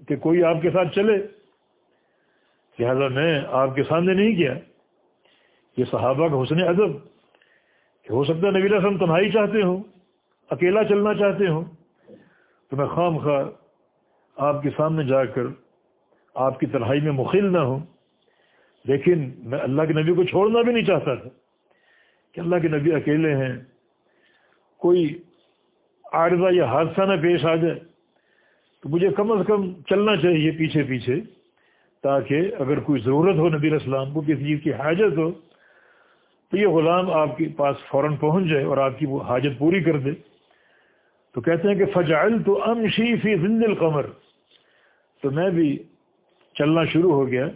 کہ کوئی آپ کے ساتھ چلے۔ لہذا میں آپ کے سامنے نہیں کیا یہ صحابہ کا حسن ادب کہ ہو سکتا ہے نبی علیہ وسلم تنہائی چاہتے ہوں، اکیلا چلنا چاہتے ہوں، تو میں خام خواہ آپ کے سامنے جا کر آپ کی تنہائی میں مخل نہ ہوں۔ لیکن میں اللہ کے نبی کو چھوڑنا بھی نہیں چاہتا تھا۔ کہ اللہ کے نبی اکیلے ہیں۔ کوئی عارضہ یا حادثہ نہ پیش آ جائے تو مجھے کم از کم چلنا چاہیے پیچھے پیچھے تاکہ اگر کوئی ضرورت ہو نبی اسلام کو، کسی چیز کی حاجت ہو، تو یہ غلام آپ کے پاس فوراً پہنچ جائے اور آپ کی وہ حاجت پوری کر دے۔ تو کہتے ہیں کہ فجعل تو امشی فی زند القمر۔ تو میں بھی چلنا شروع ہو گیا،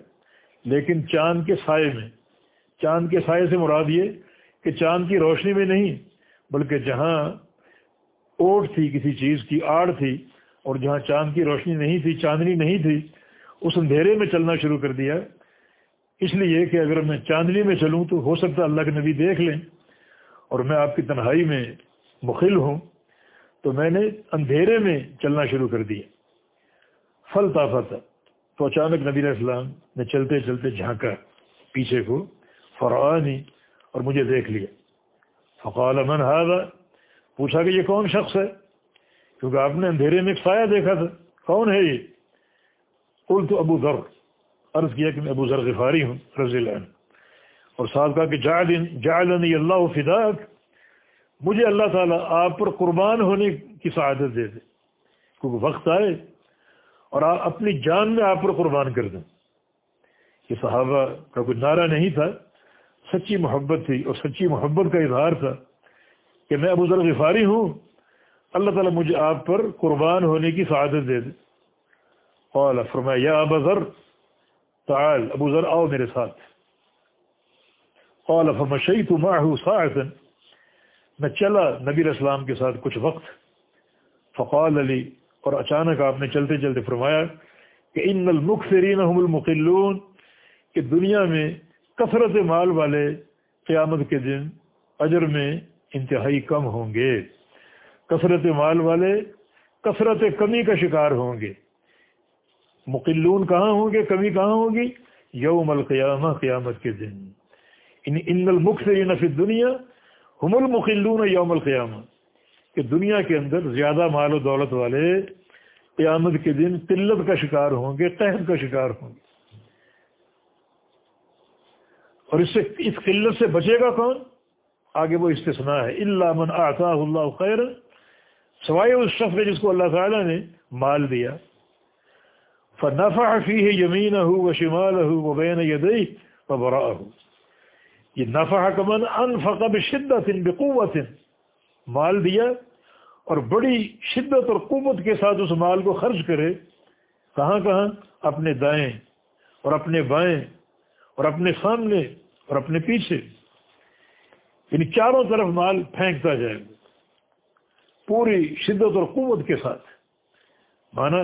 لیکن چاند کے سائے میں، چاند کے سائے سے مراد یہ کہ چاند کی روشنی میں نہیں، بلکہ جہاں اوٹ تھی کسی چیز کی، آڑ تھی، اور جہاں چاند کی روشنی نہیں تھی، چاندنی نہیں تھی، اس اندھیرے میں چلنا شروع کر دیا۔ اس لیے کہ اگر میں چاندنی میں چلوں تو ہو سکتا اللہ کے نبی دیکھ لیں۔ اور میں آپ کی تنہائی میں مخل ہوں، تو میں نے اندھیرے میں چلنا شروع کر دیا۔ فل طافت، تو اچانک نبی علیہ السلام نے چلتے چلتے جھانکا پیچھے کو۔ فرعانی اور مجھے دیکھ لیا۔ فقال، من هذا؟ پوچھا کہ یہ کون شخص ہے؟ کیونکہ آپ نے اندھیرے میں ایک سایہ دیکھا تھا۔ کون ہے یہ؟ قلت تو ابو ذر۔ عرض کیا کہ میں ابو ذر غفاری ہوں، رضی اللہ عنہ۔ اور ساتھ کہا کہ جعلنی اللہ فداک۔ مجھے اللہ تعالیٰ آپ پر قربان ہونے کی سعادت دے دے۔ کیونکہ وقت آئے اور آپ اپنی جان میں آپ پر قربان کر دیں۔ یہ صحابہ کا کوئی نعرہ نہیں تھا۔ سچی محبت تھی اور سچی محبت کا اظہار تھا کہ میں ابو ذر غفاری ہوں، اللہ تعالیٰ مجھے آپ پر قربان ہونے کی سعادت دے دے۔ قال، فرمایا، یا ابا ذر، تعال، ابو ذر، آؤ میرے ساتھ۔ قال، فمشیت معه ساعتا میں چلا نبی اسلام کے ساتھ کچھ وقت۔ فقال علی اور اچانک آپ نے چلتے چلتے فرمایا کہ ان المخرین هم المقلون، کہ دنیا میں کثرت مال والے قیامت کے دن اجر میں انتہائی کم ہوں گے۔ کثرت مال والے کثرت کمی کا شکار ہوں گے۔ مقلون کہاں ہوں گے؟ کمی کہاں ہوگی؟ یوم القیامہ، قیامت کے دن۔ ان ان المخرین فی دنیا ہم المخلون یوم القیامہ۔ کہ دنیا کے اندر زیادہ مال و دولت والے قیامت کے دن قلت کا شکار ہوں گے قہر کا شکار ہوں گے۔ اور اس سے اس قلت سے بچے گا کون؟ آگے وہ استثناء ہے. اللہ من آتا اللہ خیر سوائے اس شخص جس کو اللہ تعالیٰ نے مال دیا. فنفع فیہ یمینہ و شمالہ و بین یدئی و براہ یہ نفع کمن انفق بشدت بقوت مال دیا اور بڑی شدت اور قوت کے ساتھ اس مال کو خرچ کرے، کہاں کہاں؟ اپنے دائیں اور اپنے بائیں اور اپنے سامنے اور اپنے پیچھے یعنی چاروں طرف مال پھینکتا جائے گا پوری شدت اور قوت کے ساتھ۔ مانا،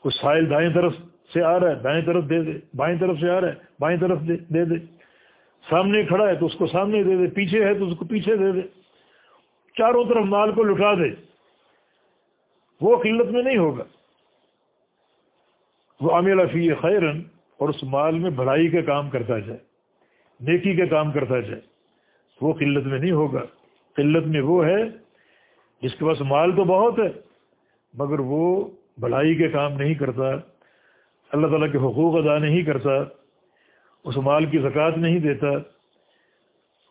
کچھ سائل دائیں طرف سے آ رہا ہے دائیں طرف دے دے، بائیں طرف سے آ رہا ہے، بائیں طرف دے دے سامنے کھڑا ہے تو اس کو سامنے دے دے، پیچھے ہے تو اس کو پیچھے دے دے۔ چاروں طرف مال کو لٹا دے۔ وہ قلت میں نہیں ہوگا۔ وہ عامل فی خیرن اور اس مال میں بڑائی کا کام کرتا جائے۔ نیکی کا کام کرتا جائے۔ وہ قلت میں نہیں ہوگا۔ قلت میں وہ ہے، جس کے پاس مال تو بہت ہے، مگر وہ بھلائی کے کام نہیں کرتا، اللہ تعالیٰ کے حقوق ادا نہیں کرتا، اس مال کی زکوٰۃ نہیں دیتا،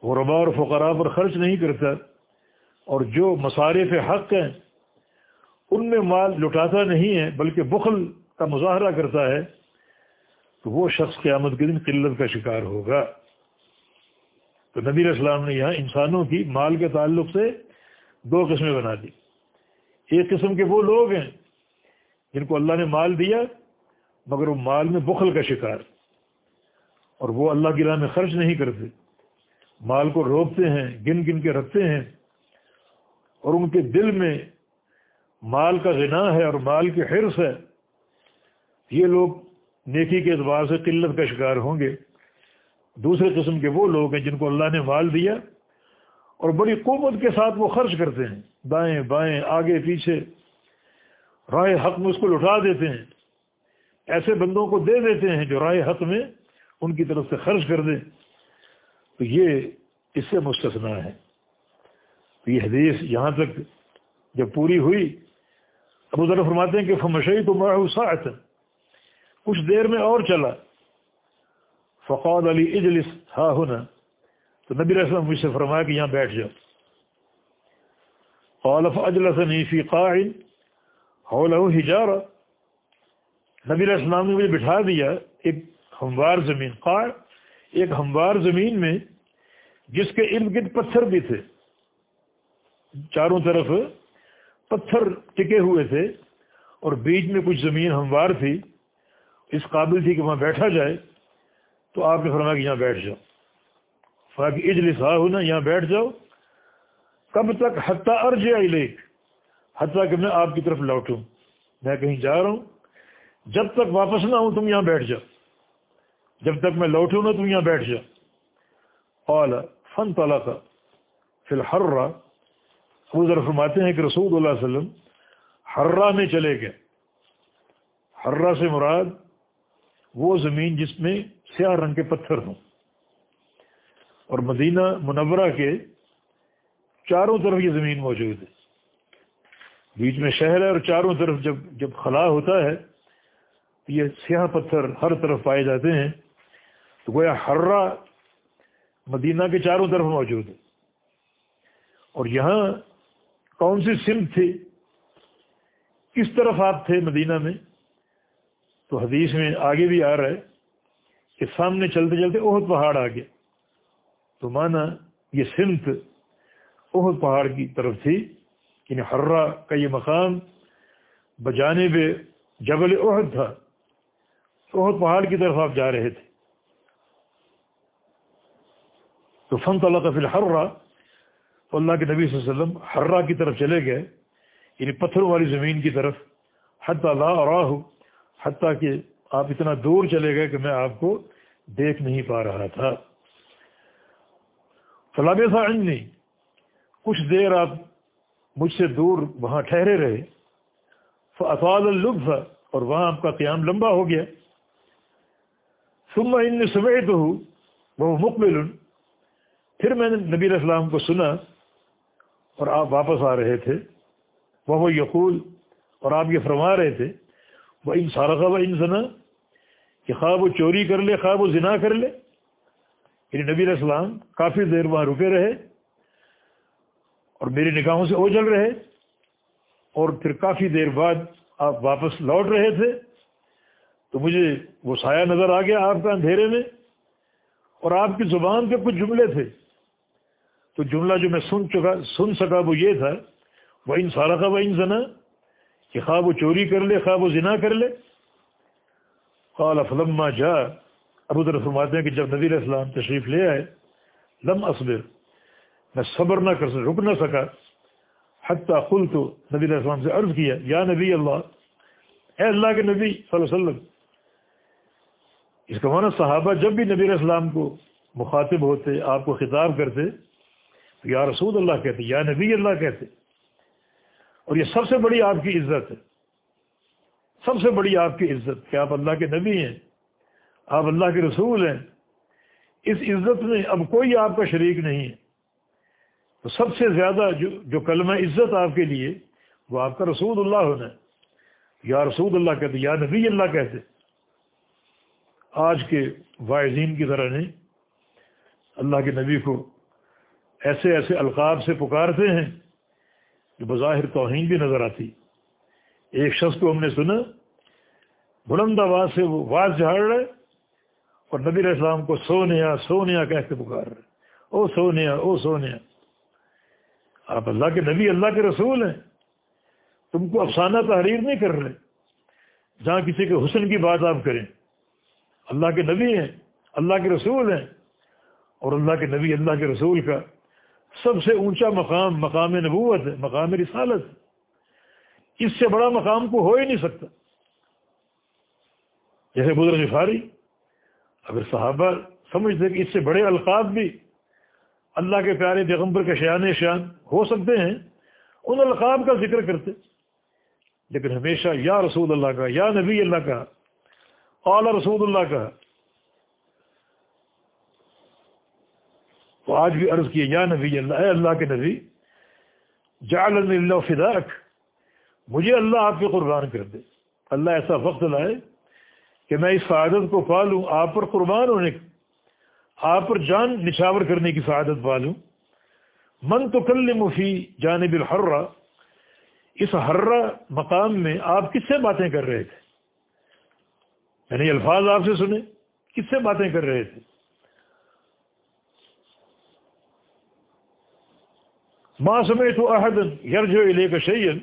وہ ربا اور فقراء پر خرچ نہیں کرتا، اور جو مصارف حق ہیں، ان میں مال لٹاتا نہیں ہے، بلکہ بخل کا مظاہرہ کرتا ہے، تو وہ شخص قیامت کے دن قلت کا شکار ہوگا۔ تو نبی اسلام نے یہاں انسانوں کی مال کے تعلق سے دو قسمیں بنا دی۔ ایک قسم کے وہ لوگ ہیں جن کو اللہ نے مال دیا، مگر وہ مال میں بخل کا شکار۔ اور وہ اللہ کی راہ میں خرچ نہیں کرتے۔ مال کو روکتے ہیں، گن گن کے رکھتے ہیں۔ اور ان کے دل میں مال کا غنا ہے اور مال کی حرص ہے۔ یہ لوگ نیکی کے اعتبار سے قلت کا شکار ہوں گے۔ دوسرے قسم کے وہ لوگ ہیں جن کو اللہ نے مال دیا اور بڑی قوت کے ساتھ وہ خرچ کرتے ہیں۔ دائیں بائیں، آگے پیچھے۔ رائے حق میں اس کو لٹا دیتے ہیں۔ ایسے بندوں کو دے دیتے ہیں جو رائے حق میں ان کی طرف سے خرچ کر دیں۔ تو یہ اس سے مستثنا ہے۔ تو یہ حدیث یہاں تک جب پوری ہوئی، ابو ذرا فرماتے ہیں کہ فمشئی تو ساعت کچھ دیر میں اور چلا۔ فقاد علی اجلس ہا ہونا تو نبی السلام مجھ سے فرمایا کہ یہاں بیٹھ جاؤ قالف اجلس فی قائل حولہ ہجارہ نبی السلام نے مجھے بٹھا دیا ایک ہموار زمین، قاع، ایک ہموار زمین میں، جس کے ارد گرد پتھر بھی تھے۔ چاروں طرف پتھر ٹکے ہوئے تھے اور بیچ میں کچھ زمین ہموار تھی۔ اس قابل تھی کہ وہاں بیٹھا جائے۔ تو آپ نے فرمایا کہ یہاں بیٹھ جاؤ۔ فاقی اجلس ہا ہونا یہاں بیٹھ جاؤ۔ کب تک؟ حتیٰ ارج آئی لیک حتیٰ کہ میں آپ کی طرف لوٹوں۔ میں کہیں جا رہا ہوں۔ جب تک واپس نہ ہوں تم یہاں بیٹھ جاؤ۔ جب تک میں لوٹوں نہ تم یہاں بیٹھ جاؤ۔ اعلیٰ فن تعالیٰ کا فی الحرا وہ ذرا فرماتے ہیں کہ رسول اللہ علیہ وسلم ہررا میں چلے گئے۔ ہررا سے مراد وہ زمین جس میں سیاہ رنگ کے پتھر ہوں۔ اور مدینہ منورہ کے چاروں طرف یہ زمین موجود ہے۔ بیچ میں شہر ہے اور چاروں طرف جب جب خلا ہوتا ہے، تو یہ سیاہ پتھر ہر طرف پائے جاتے ہیں۔ تو گویا ہررا مدینہ کے چاروں طرف موجود ہے۔ اور یہاں کون سی سمت تھی؟ کس طرف آپ تھے مدینہ میں؟ تو حدیث میں آگے بھی آ رہا ہے کہ سامنے چلتے چلتے اہد پہاڑ آ گیا تو مانا یہ سمت اہد پہاڑ کی طرف تھی یعنی ہررا کا یہ مقام بجانب جبل عہد تھا۔ عہد پہاڑ کی طرف آپ جا رہے تھے۔ تو فن اللہ کا فی الحرا تو اللہ کے نبی صلی اللہ علیہ وسلم ہررا کی طرف چلے گئے یعنی پتھروں والی زمین کی طرف حد اللہ اور حتیٰ کہ آپ اتنا دور چلے گئے کہ میں آپ کو دیکھ نہیں پا رہا تھا۔ فلاب تھا نہیں کچھ دیر آپ مجھ سے دور وہاں ٹھہرے رہے۔ فعال الطف اور وہاں آپ کا قیام لمبا ہو گیا۔ سما ان سمے تو ہوں وہ مقبل۔ پھر میں نے نبی السلام کو سنا اور آپ واپس آ رہے تھے۔ وہ یقول اور آپ یہ فرما رہے تھے۔ وہ ان سارا خواب ان سنا کہ خواب وہ چوری کر لے، خواب وہ زنا کر لے۔ یعنی نبی علیہ السلام کافی دیر وہاں رکے رہے اور میری نگاہوں سے اوجل رہے اور پھر کافی دیر بعد آپ واپس لوٹ رہے تھے۔ تو مجھے وہ سایہ نظر آ گیا آپ کا اندھیرے میں اور آپ کی زبان پہ کچھ جملے تھے۔ تو جملہ جو میں سن چکا، سن سکا وہ یہ تھا، وہ ان سارا کا وہ ان زنا کہ خواہ وہ چوری کر لے خواہ وہ زنا کر لے۔ قال، فلما جا، ابو در فرماتے ہیں کہ جب نبی السلام تشریف لے آئے، لم اصبر، میں صبر نہ کر رک نہ سکا۔ حتیٰ خل تو نبی علیہ السلام سے عرض کیا، یا نبی اللہ، اے اللہ کے نبی صلی اللہ علیہ وسلم۔ اس کا معنی صحابہ جب بھی نبی علیہ السلام کو مخاطب ہوتے، آپ کو خطاب کرتے، تو یا رسول اللہ کہتے، یا نبی اللہ کہتے۔ اور یہ سب سے بڑی آپ کی عزت ہے۔ سب سے بڑی آپ کی عزت کہ آپ اللہ کے نبی ہیں، آپ اللہ کے رسول ہیں۔ اس عزت میں اب کوئی آپ کا شریک نہیں ہے۔ تو سب سے زیادہ جو جو کلمہ عزت آپ کے لیے، وہ آپ کا رسول اللہ ہونا ہے۔ یا رسول اللہ کہتے، یا نبی اللہ کہتے۔ آج کے واعظین کی طرح نہیں۔ اللہ کے نبی کو ایسے ایسے القاب سے پکارتے ہیں۔ جو بظاہر توہین بھی نظر آتی۔ ایک شخص کو ہم نے سنا، بلند آواز سے وہ واز جھاڑ رہے اور نبی علیہ السلام کو سونیا سونیا کہہ کے پکار رہے او سونیا او سونیا۔ آپ اللہ کے نبی، اللہ کے رسول ہیں۔ تم کو افسانہ تحریر نہیں کر رہے۔ جہاں کسی کے حسن کی بات آپ کریں۔ اللہ کے نبی ہیں، اللہ کے رسول ہیں اور اللہ کے نبی، اللہ کے رسول کا سب سے اونچا مقام مقام نبوت ہے، مقام رسالت اس سے بڑا مقام کو ہو ہی نہیں سکتا۔ جیسے بزرگ فاری اگر صحابہ سمجھتے کہ اس سے بڑے القاب بھی اللہ کے پیارے پیغمبر کے شیان شان ہو سکتے ہیں، ان القاب کا ذکر کرتے۔ لیکن ہمیشہ یا رسول اللہ کا، یا نبی اللہ کا، اعلی رسول اللہ کا تو آج بھی عرض کیے، یا نبی اللہ، اے اللہ کے نبی جعل اللہ فداک۔ مجھے اللہ آپ کے قربان کر دے۔ اللہ ایسا وقت لائے کہ میں اس سعادت کو پالوں، آپ پر قربان ہونے، آپ پر جان نچھاور کرنے کی سعادت پالوں۔ من تو کل مفی جانب الحرہ، اس حرہ مقام میں آپ کس سے باتیں کر رہے تھے؟ یعنی الفاظ آپ سے سنے کس سے باتیں کر رہے تھے؟ ماں سمے تو عہد یرج لے کا شعین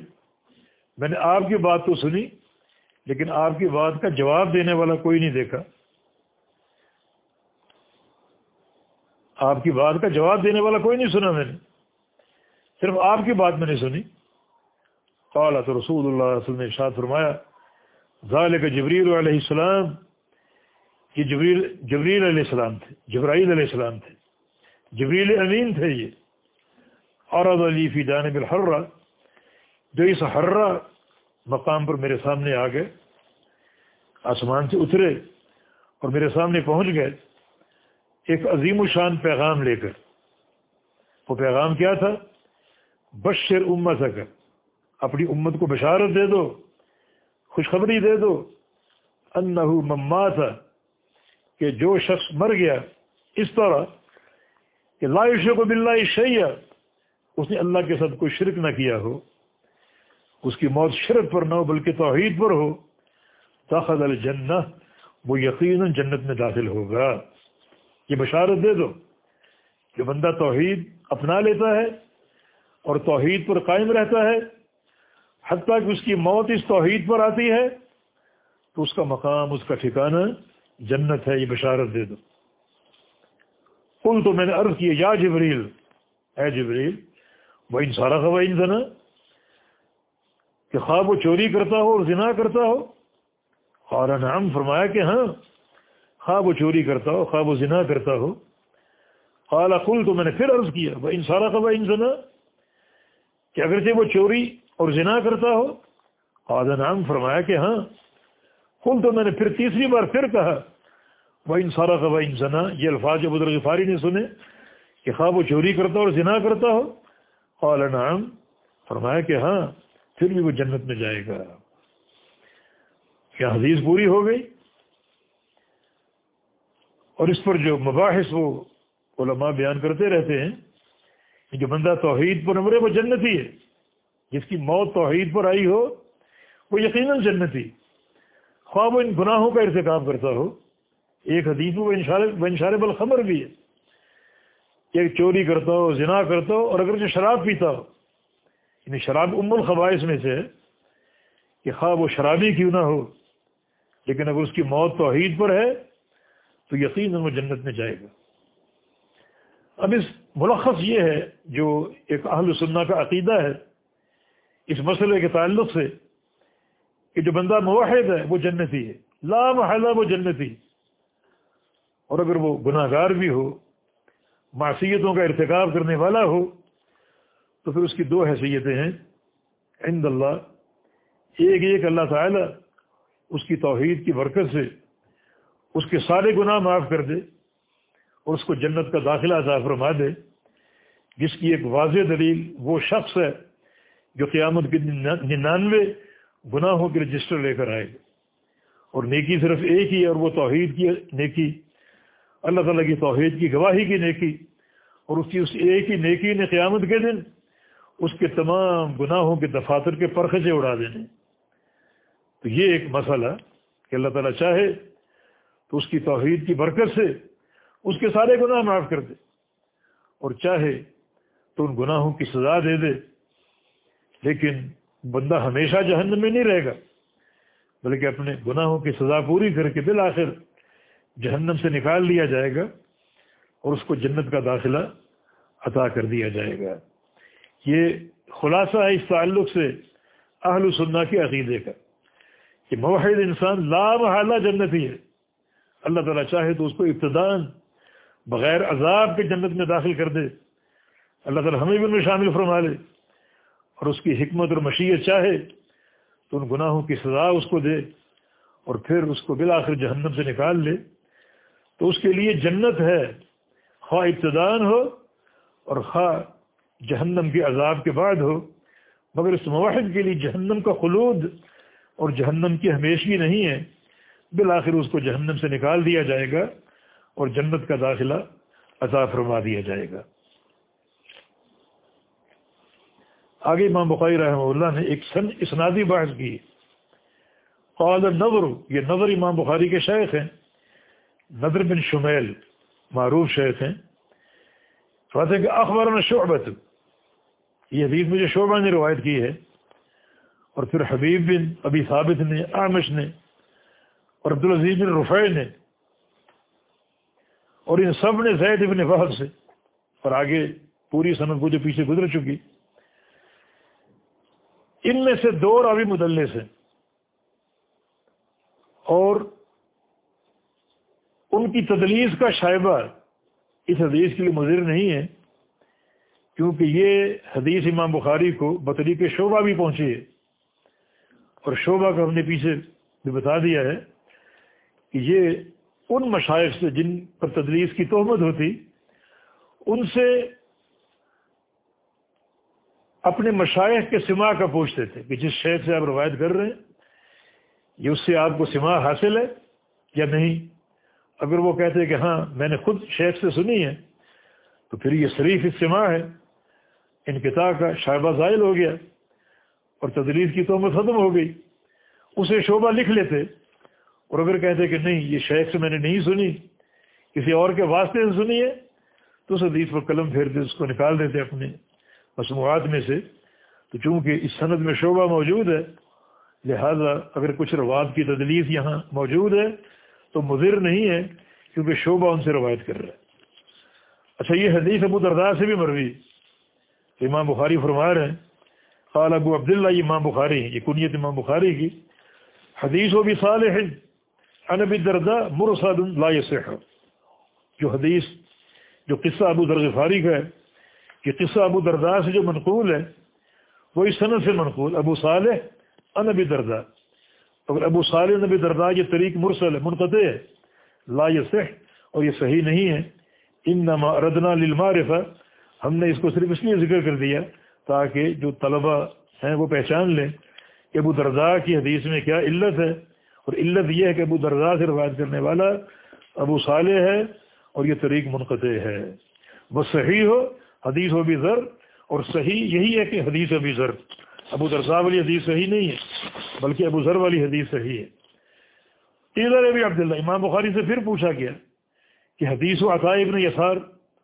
میں نے آپ کی بات تو سنی، لیکن آپ کی بات کا جواب دینے والا کوئی نہیں دیکھا۔ آپ کی بات کا جواب دینے والا کوئی نہیں سنا میں نے۔ صرف آپ کی بات میں نے سنی۔ قال تو رسول اللہ علیہ وسلم نے ارشاد فرمایا ظال کا جبریل علیہ السلام، یہ جبریل جبریل علیہ السلام تھے، جبرائیل علیہ السلام تھے۔ جبریل امین تھے یہ۔ اور علی فی جانب الحرہ جو اس حرہ مقام پر میرے سامنے آ گئے، آسمان سے اترے اور میرے سامنے پہنچ گئے ایک عظیم و شان پیغام لے کر۔ وہ پیغام کیا تھا؟ بشر امت اگر اپنی امت کو بشارت دے دو، خوشخبری دے دو۔ انہو مما تھا کہ جو شخص مر گیا، اس طرح کہ لائش کو بلّہ شیعہ اس نے اللہ کے ساتھ کوئی شرک نہ کیا ہو، اس کی موت شرک پر نہ ہو بلکہ توحید پر ہو داخل الجنہ، وہ یقیناً جنت میں داخل ہوگا۔ یہ بشارت دے دو کہ بندہ توحید اپنا لیتا ہے اور توحید پر قائم رہتا ہے۔ حتیٰ کہ اس کی موت اس توحید پر آتی ہے، تو اس کا مقام، اس کا ٹھکانہ جنت ہے۔ یہ بشارت دے دو۔ کل تو میں نے عرض کیا یا جبریل، اے جبریل وہ ان سارا خواہ زنا کہ خواب وہ چوری کرتا ہو اور زنا کرتا ہو۔ اور نام فرمایا کہ ہاں خواب وہ چوری کرتا ہو، خواب وہ زنا کرتا ہو۔ اعلیٰ کل تو میں نے پھر عرض کیا، وہ ان سارا خواہ زنا کہ اگرچہ وہ چوری اور زنا کرتا ہو۔ اور نام فرمایا کہ ہاں کل تو میں نے پھر تیسری بار پھر کہا، وہ ان سارا خواہ زنا یہ الفاظ بدر غفاری نے سنے، کہ خواب وہ چوری کرتا ہو اور زنا کرتا ہو۔ نعم، فرمایا کہ ہاں پھر بھی وہ جنت میں جائے گا۔ کیا حدیث پوری ہو گئی؟ اور اس پر جو مباحث وہ علماء بیان کرتے رہتے ہیں، کہ جو بندہ توحید پر نمرے، وہ جنتی ہے۔ جس کی موت توحید پر آئی ہو، وہ یقیناً جنتی۔ خواب و ان گناہوں کا ارتکاب کرتا ہو، ایک حدیث میں وہ انشار بالخمر بھی ہے۔ کہ چوری کرتا ہو، زنا کرتا ہو اور اگر جو شراب پیتا ہو۔ یعنی شراب ام الخبائش میں سے کہ خواہ وہ شرابی کیوں نہ ہو۔ لیکن اگر اس کی موت توحید پر ہے، تو یقیناً وہ جنت میں جائے گا۔ اب اس ملخص یہ ہے، جو ایک اہل سننا کا عقیدہ ہے، اس مسئلے کے تعلق سے کہ جو بندہ موحد ہے، وہ جنتی ہے۔ لا محلہ وہ جنتی۔ اور اگر وہ گناہ گار بھی ہو معصیتوں کا ارتکاب کرنے والا ہو، تو پھر اس کی دو حیثیتیں ہیں۔ عند اللہ، ایک ایک اللہ تعالیٰ اس کی توحید کی برکت سے اس کے سارے گناہ معاف کر دے اور اس کو جنت کا داخلہ عطا فرما دے، جس کی ایک واضح دلیل وہ شخص ہے جو قیامت کے ننانوے گناہوں کے رجسٹر لے کر آئے اور نیکی صرف ایک ہی ہے اور وہ توحید کی نیکی اللہ تعالیٰ کی توحید کی گواہی کی نیکی اور اس کی اس ایک ہی نیکی نے قیامت کے دن اس کے تمام گناہوں کے دفاتر کے پرخچے اڑا دینے۔ تو یہ ایک مسئلہ کہ اللہ تعالیٰ چاہے تو اس کی توحید کی برکت سے اس کے سارے گناہ معاف کر دے اور چاہے تو ان گناہوں کی سزا دے دے۔ لیکن بندہ ہمیشہ جہنم میں نہیں رہے گا، بلکہ اپنے گناہوں کی سزا پوری کر کے بالآخر جہنم سے نکال لیا جائے گا اور اس کو جنت کا داخلہ عطا کر دیا جائے گا۔ یہ خلاصہ ہے اس تعلق سے اہل سننا کے عقیدے کا کہ موحد انسان لا محالہ جنتی ہے۔ اللہ تعالیٰ چاہے تو اس کو ابتدان بغیر عذاب کے جنت میں داخل کر دے۔ اللہ تعالیٰ ہمیں بھی ان میں شامل فرما لے۔ اور اس کی حکمت اور مشیت چاہے تو ان گناہوں کی سزا اس کو دے اور پھر اس کو بالآخر جہنم سے نکال لے۔ تو اس کے لیے جنت ہے۔ خواہ ابتدان ہو اور خواہ جہنم کے عذاب کے بعد ہو۔ مگر اس موحد کے لیے جہنم کا خلود اور جہنم کی ہمیشگی نہیں ہے۔ بالآخر اس کو جہنم سے نکال دیا جائے گا اور جنت کا داخلہ عطا فرما دیا جائے گا۔ آگے امام بخاری رحمہ اللہ نے ایک سن اسنادی بحث کی۔ قال نظر یہ نظر امام بخاری کے شیخ ہیں۔ نظر بن شمیل معروف شیخ ہیں۔ فرماتے ہیں کہ اخبار میں شعبت یہ حدیث مجھے شعبہ نے روایت کی ہے۔ اور پھر حبیب بن ابی ثابت نے آمش نے، اور عبدالعزیز بن رفیع نے۔ اور ان سب نے زید بن فہد سے۔ اور آگے پوری صنعت کو جو پیچھے گزر چکی۔ ان میں سے دو راوی مدلس ہیں۔ اور ان کی تدلیس کا شائبہ اس حدیث کے لیے مضر نہیں ہے، کیونکہ یہ حدیث امام بخاری کو بطری کے شعبہ بھی پہنچی ہے۔ اور شعبہ کا ہم نے پیچھے بھی بتا دیا ہے کہ یہ ان مشائق سے جن پر تدلیس کی تہمت ہوتی، ان سے اپنے مشائق کے سما کا پوچھتے تھے کہ جس شہر سے آپ روایت کر رہے ہیں، یہ اس سے آپ کو سما حاصل ہے یا نہیں؟ اگر وہ کہتے کہ ہاں میں نے خود شیخ سے سنی ہے۔ تو پھر یہ شریف اجتماع ہے۔ ان کتاب کا شائبہ زائل ہو گیا اور تدریس کی تومت ختم ہو گئی۔ اسے شعبہ لکھ لیتے اور اگر کہتے کہ نہیں، یہ شیخ سے میں نے نہیں سنی، کسی اور کے واسطے سے سنی ہے، تو اس حدیث پر قلم پھیرتے، اس کو نکال دیتے اپنے مصنوعات میں سے۔ تو چونکہ اس صنعت میں شعبہ موجود ہے، لہذا اگر کچھ رواد کی تدلیس یہاں موجود ہے تو مضر نہیں ہے کیونکہ شعبہ ان سے روایت کر رہا ہے۔ اچھا یہ حدیث ابو دردا سے بھی مروی۔ امام بخاری فرما رہے ہیں۔ قال ابو عبداللہ امام بخاری یہ کنیت امام بخاری کی۔ حدیث و بھی صالح انبی دردا مرسد لا يصح۔ جو حدیث، جو قصہ ابو درغفاری کا ہے کہ قصہ ابو دردا سے جو منقول ہے، وہ اس صنعت سے منقول۔ ابو صالح انبی دردا اگر ابو صالح نبی دردا یہ طریق مرسل ہے، منقطع ہے، لا يصح اور یہ صحیح نہیں ہے۔ انما ردنا للمعرفہ، ہم نے اس کو صرف اس لیے ذکر کر دیا تاکہ جو طلبہ ہیں وہ پہچان لیں کہ ابو دردا کی حدیث میں کیا علت ہے۔ اور علت یہ ہے کہ ابو دردا سے روایت کرنے والا ابو صالح ہے اور یہ طریق منقطع ہے۔ وہ صحیح ہو، حدیث و بھی ذر اور صحیح یہی ہے کہ حدیث ابھی ذر ابو درزا والی حدیث صحیح نہیں ہے، بلکہ ابو ذر والی حدیث صحیح ہے۔ تیزر ابھی عبداللہ، امام بخاری سے پھر پوچھا گیا کہ حدیث و عطا ابن یسار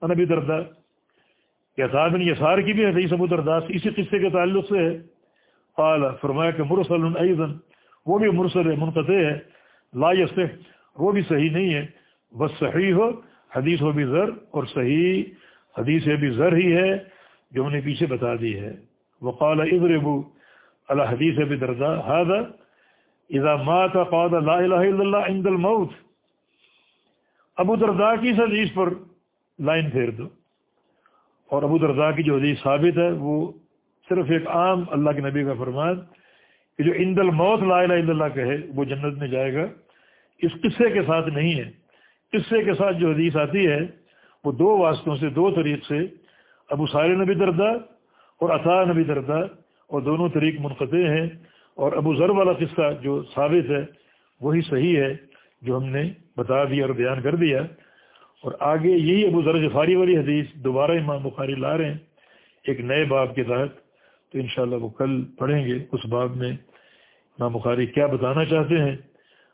نبی دردا کہ عطا ابن یسار کی بھی حدیث ابو درداس اسی قصے کے تعلق سے ہے۔ قال، فرمایا کہ مرسل ایضا، وہ بھی مرسل منقطع ہے، لا یصح، وہ بھی صحیح نہیں ہے۔ بس صحیح ہو، حدیث و بھی ذر اور صحیح، حدیث ابھی ذر ہی ہے، جو انہیں پیچھے بتا دی ہے۔ وقال اضربوا. على حدیث ابی دردا هذا اذا مات قال لا الہ الا اللہ عند الموت. ابو دردا کی اس حدیث پر لائن پھیر دو. اور ابو دردا کی جو حدیث ثابت ہے، وہ صرف ایک عام اللہ کے نبی کا فرمان کہ جو عند الموت لا الہ الا اللہ کہے، وہ جنت میں جائے گا. اس قصے کے ساتھ نہیں ہے. قصے کے ساتھ جو حدیث آتی ہے، وہ دو واسطوں سے، دو طریق سے ابو سارے نبی دردا اور عطا نبی دردا اور دونوں طریق منقطع ہیں اور ابو ذر والا قصہ جو ثابت ہے وہی صحیح ہے جو ہم نے بتا دیا اور بیان کر دیا اور آگے یہی ابو ذر جفاری والی حدیث دوبارہ امام بخاری لا رہے ہیں، ایک نئے باب کے تحت، تو انشاءاللہ وہ کل پڑھیں گے اس باب میں امام بخاری کیا بتانا چاہتے ہیں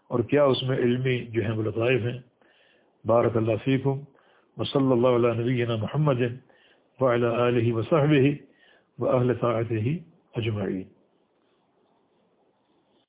اور کیا اس میں علمی جو ہیں وہ لطائف ہیں۔ بارک اللہ فیکم۔ وصلی اللہ علیہ نبینا محمد وعلی آلہ وصحبہ و اہل طاعتہ اجمعین